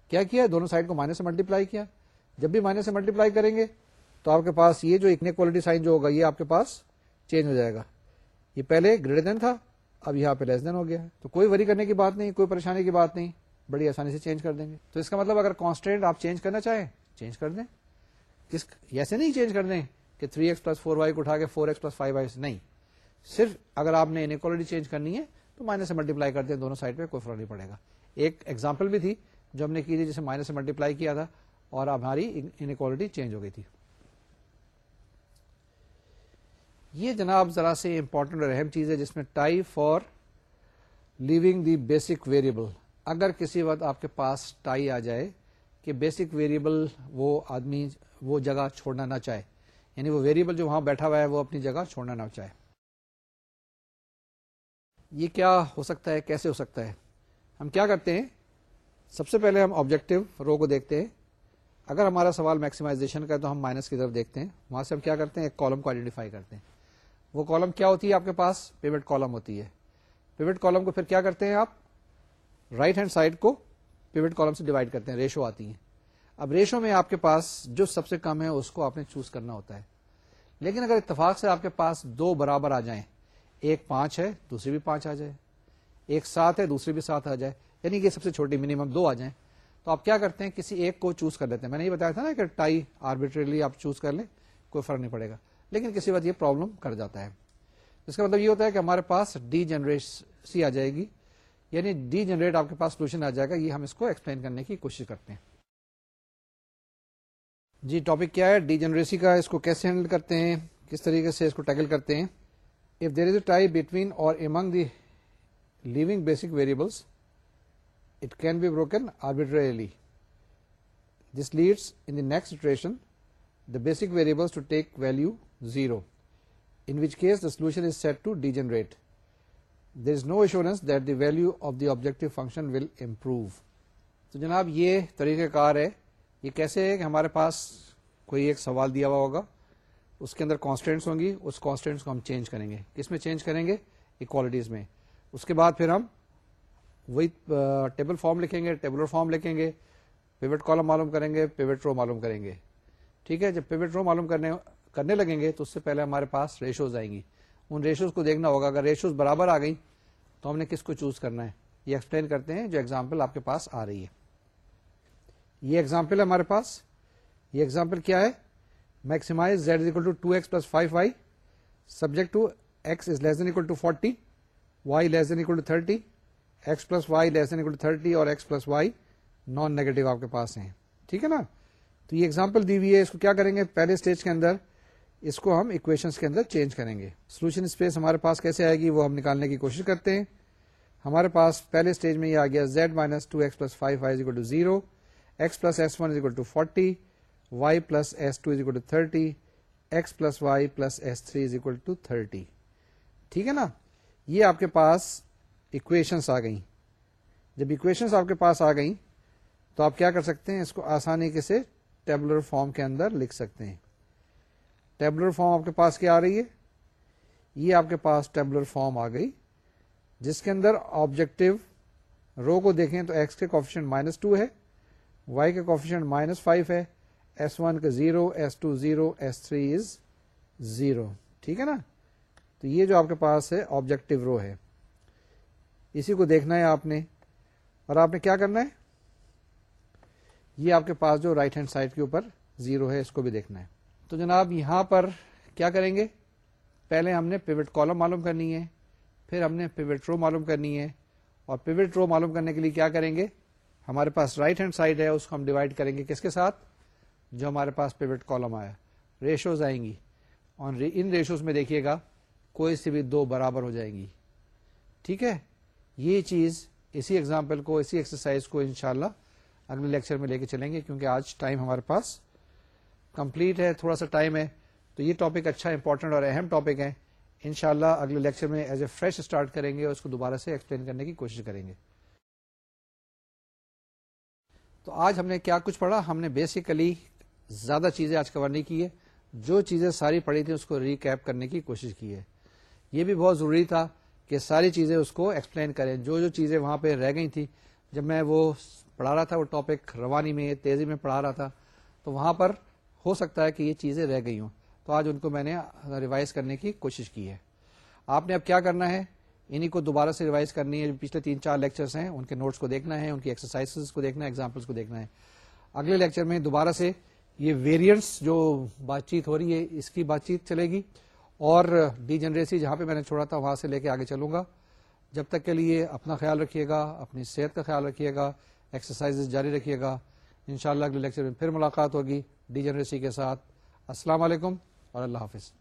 کیا کیا؟ دونوں سائڈ کو minus سے multiply کیا۔ جب بھی minus سے multiply کریں گے، تو آپ کے پاس یہ جو انکوالٹی سائن جو ہوگا، یہ آپ کے پاس چینج ہو جائے گا۔ یہ پہلے گریٹر دین تھا اب یہاں پہ لیس دین ہو گیا تو کوئی وری کرنے کی بات نہیں، کوئی پریشانی کی بات نہیں۔ بڑی آسانی سے چینج کر دیں گے۔ تو اس کا مطلب اگر کانسٹینٹ آپ چینج کرنا چاہیں چینج کر دیں۔ کس ایسے نہیں چینج کر دیں کہ three X plus four Y کو اٹھا کے four X plus five Y نہیں۔ صرف اگر آپ نے انکوالٹی چینج کرنی ہے تو مائنس سے ملٹیپلائی کر دیں، دونوں سائڈ پہ کوئی فرق نہیں پڑے گا۔ ایک ایگزامپل بھی تھی جو ہم نے کی تھی جسے مائنس سے ملٹیپلائی کیا تھا اور ہماری انکوالٹی چینج ہو گئی تھی۔ یہ جناب ذرا سے امپورٹنٹ اور اہم چیز ہے جس میں tie for leaving the basic variable. اگر کسی وقت آپ کے پاس ٹائی آ جائے کہ بیسک ویریبل وہ آدمی وہ جگہ چھوڑنا نہ چاہے یعنی وہ ویریبل جو وہاں بیٹھا ہوا ہے وہ اپنی جگہ چھوڑنا نہ چاہے۔ یہ کیا ہو سکتا ہے، کیسے ہو سکتا ہے؟ ہم کیا کرتے ہیں؟ سب سے پہلے ہم آبجیکٹو رو کو دیکھتے ہیں۔ اگر ہمارا سوال میکسیمائزیشن کا ہے تو ہم مائنس کی طرف دیکھتے ہیں۔ وہاں سے ہم کیا کرتے ہیں؟ ایک کالم کو آئیڈینٹیفائی کرتے ہیں۔ وہ کالم کیا ہوتی ہے آپ کے پاس؟ پیوٹ کالم ہوتی ہے۔ پیوٹ کالم کو پھر کیا کرتے ہیں آپ؟ رائٹ ہینڈ سائڈ کو پیوٹ کالم سے ڈیوائڈ کرتے ہیں، ریشو آتی ہیں۔ اب ریشو میں آپ کے پاس جو سب سے کم ہے اس کو آپ نے چوز کرنا ہوتا ہے۔ لیکن اگر اتفاق سے آپ کے پاس دو برابر آ جائیں، ایک پانچ ہے، دوسری بھی پانچ آ جائے۔ ایک سات ہے، دوسری بھی سات آ جائے۔ یعنی کہ سب سے چھوٹی منیمم دو آ جائیں۔ تو آپ کیا کرتے ہیں؟ کسی ایک کو چوز کر لیتے ہیں۔ میں نے یہ بتایا تھا نا کہ ٹائی آربیٹریلی آپ چوز کر لیں، کوئی فرق نہیں پڑے گا۔ لیکن کسی وقت یہ پرابلم کر جاتا ہے۔ اس کا مطلب یہ ہوتا ہے کہ ہمارے پاس ڈی جنریٹ سی آ جائے گی۔ یعنی ڈی جنریٹ آپ کے پاس سولوشن آ جائے گا۔ یہ ہم اس کو ایکسپلین کرنے کی کوشش کرتے ہیں۔ جی ٹاپک کیا ہے؟ ڈی جنریسی کا اس کو کیسے ہینڈل کرتے ہیں؟ کس طریقے سے اس کو ٹیکل کرتے ہیں؟ If there is a tie between اور among the leaving basic variables it can be broken arbitrarily this leads in the next iteration the basic variables to take value zero in which case the solution is set to degenerate. There is no assurance that the value of the objective function will improve. تو جناب، یہ طریقہ کار ہے۔ یہ کیسے ہے کہ ہمارے پاس کوئی ایک سوال دیا ہوا ہوگا، اس کے اندر کانسٹینٹس ہوں گی، اس کانسٹینٹس کو ہم چینج کریں گے۔ کس میں چینج کریں گے؟ اکوالٹیز میں۔ اس کے بعد پھر ہم وہی ٹیبل فارم لکھیں گے ٹیبلر فارم لکھیں گے۔ پیوٹ کالم معلوم کریں گے پیوٹ رو معلوم کریں گے۔ ٹھیک ہے؟ جب پیوٹ رو معلوم کرنے کرنے لگیں گے تو اس سے پہلے ہمارے پاس ریشوز آئیں گی۔ ان ریشوز کو دیکھنا ہوگا۔ اگر ریشوز برابر آ گئی تو ہم نے کس کو چوز کرنا ہے؟ یہ ایکسپلین کرتے ہیں جو ایگزامپل آپ کے پاس آ رہی ہے۔ یہ ایگزامپل ہے ہمارے پاس۔ یہ ایگزامپل کیا ہے؟ Maximise Z is equal to two X plus five Y subject to X is less than equal to forty Y less than equal to thirty X plus Y less than equal to thirty اور X plus Y non negative آپ کے پاس ہیں۔ ٹھیک ہے نا؟ تو یہ example دی ہوئی ہے۔ اس کو کیا کریں گے؟ پہلے اسٹیج کے اندر اس کو ہم اکویشنس کے اندر چینج کریں گے۔ سولوشن اسپیس ہمارے پاس کیسے آئے گی وہ ہم نکالنے کی کوشش کرتے ہیں۔ ہمارے پاس پہلے اسٹیج میں یہ آ گیا Z minus two X plus five Y to zero X plus S one is equal to forty Y plus S two is equal to thirty X plus Y plus S three is equal to thirty ٹھیک ہے نا؟ یہ آپ کے پاس equations آ گئی جب equations آپ کے پاس آ گئی تو آپ کیا کر سکتے ہیں؟ اس کو آسانی کے سے ٹیبلر فارم کے اندر لکھ سکتے ہیں۔ ٹیبلر فارم آپ کے پاس کیا آ رہی ہے؟ یہ آپ کے پاس ٹیبلر فارم آ گئی، جس کے اندر آبجیکٹو رو کو دیکھیں تو ایکس کے کوفیشن مائنس ٹو ہے وائی کے کوفیشن مائنس فائیو ہے ایس ون کا zero S two zero S three is zero ٹھیک ہے نا؟ تو یہ جو آپ کے پاس ہے آبجیکٹو رو ہے۔ اسی کو دیکھنا ہے آپ نے۔ اور آپ نے کیا کرنا ہے؟ یہ آپ کے پاس جو رائٹ ہینڈ سائڈ کے اوپر زیرو ہے، اس کو بھی دیکھنا ہے۔ تو جناب یہاں پر کیا کریں گے؟ پہلے ہم نے پیوٹ کالم معلوم کرنی ہے، پھر ہم نے پیوٹ رو معلوم کرنی ہے، اور پیوٹ رو معلوم کرنے کے لیے کیا کریں گے؟ ہمارے پاس رائٹ ہینڈ سائڈ ہے، اس کو ہم ڈیوائڈ کریں گے کس کے ساتھ؟ جو ہمارے پاس پیوٹ کالم آیا۔ ریشوز آئیں گی۔ اور ان ریشوز میں دیکھیے گا، کوئی سی بھی دو برابر ہو جائیں گی۔ ٹھیک ہے؟ یہ چیز اسی ایگزامپل کو، اسی ایکسرسائز کو انشاءاللہ اگلے لیکچر میں لے کے چلیں گے، کیونکہ آج ٹائم ہمارے پاس کمپلیٹ ہے، تھوڑا سا ٹائم ہے۔ تو یہ ٹاپک اچھا امپورٹنٹ اور اہم ٹاپک ہے انشاءاللہ اگلے لیکچر میں ایز اے فریش اسٹارٹ کریں گے اور اس کو دوبارہ سے ایکسپلین کرنے کی کوشش کریں گے۔ تو آج ہم نے کیا کچھ پڑھا؟ ہم نے بیسیکلی زیادہ چیزیں آج کور نہیں کی ہے جو چیزیں ساری پڑھی تھیں اس کو ریکیپ کرنے کی کوشش کی ہے۔ یہ بھی بہت ضروری تھا کہ ساری چیزیں اس کو ایکسپلین کریں۔ جو جو چیزیں وہاں پہ رہ گئی تھیں، جب میں وہ پڑھا رہا تھا وہ ٹاپک روانی میں، تیزی میں پڑھا رہا تھا، تو وہاں پر ہو سکتا ہے کہ یہ چیزیں رہ گئی ہوں۔ تو آج ان کو میں نے ریوائز کرنے کی کوشش کی ہے۔ آپ نے اب کیا کرنا ہے؟ انہیں کو دوبارہ سے ریوائز کرنی ہے۔ پچھلے تین چار لیکچرز ہیں، ان کے نوٹس کو دیکھنا ہے، ان کی ایکسرسائز کو دیکھنا ہے ایگزامپلس کو دیکھنا ہے۔ اگلے لیکچر میں دوبارہ سے یہ ویریئنٹس جو بات چیت ہو رہی ہے، اس کی بات چیت چلے گی۔ اور ڈی جنریسی جہاں پہ میں نے چھوڑا تھا، وہاں سے لے کے آگے چلوں گا۔ جب تک کے لیے اپنا خیال رکھیے گا، اپنی صحت کا خیال رکھیے گا ایکسرسائز جاری رکھیے گا۔ انشاءاللہ اگلے لیکچر میں پھر ملاقات ہوگی ڈی جنریسی کے ساتھ۔ السلام علیکم اور اللہ حافظ۔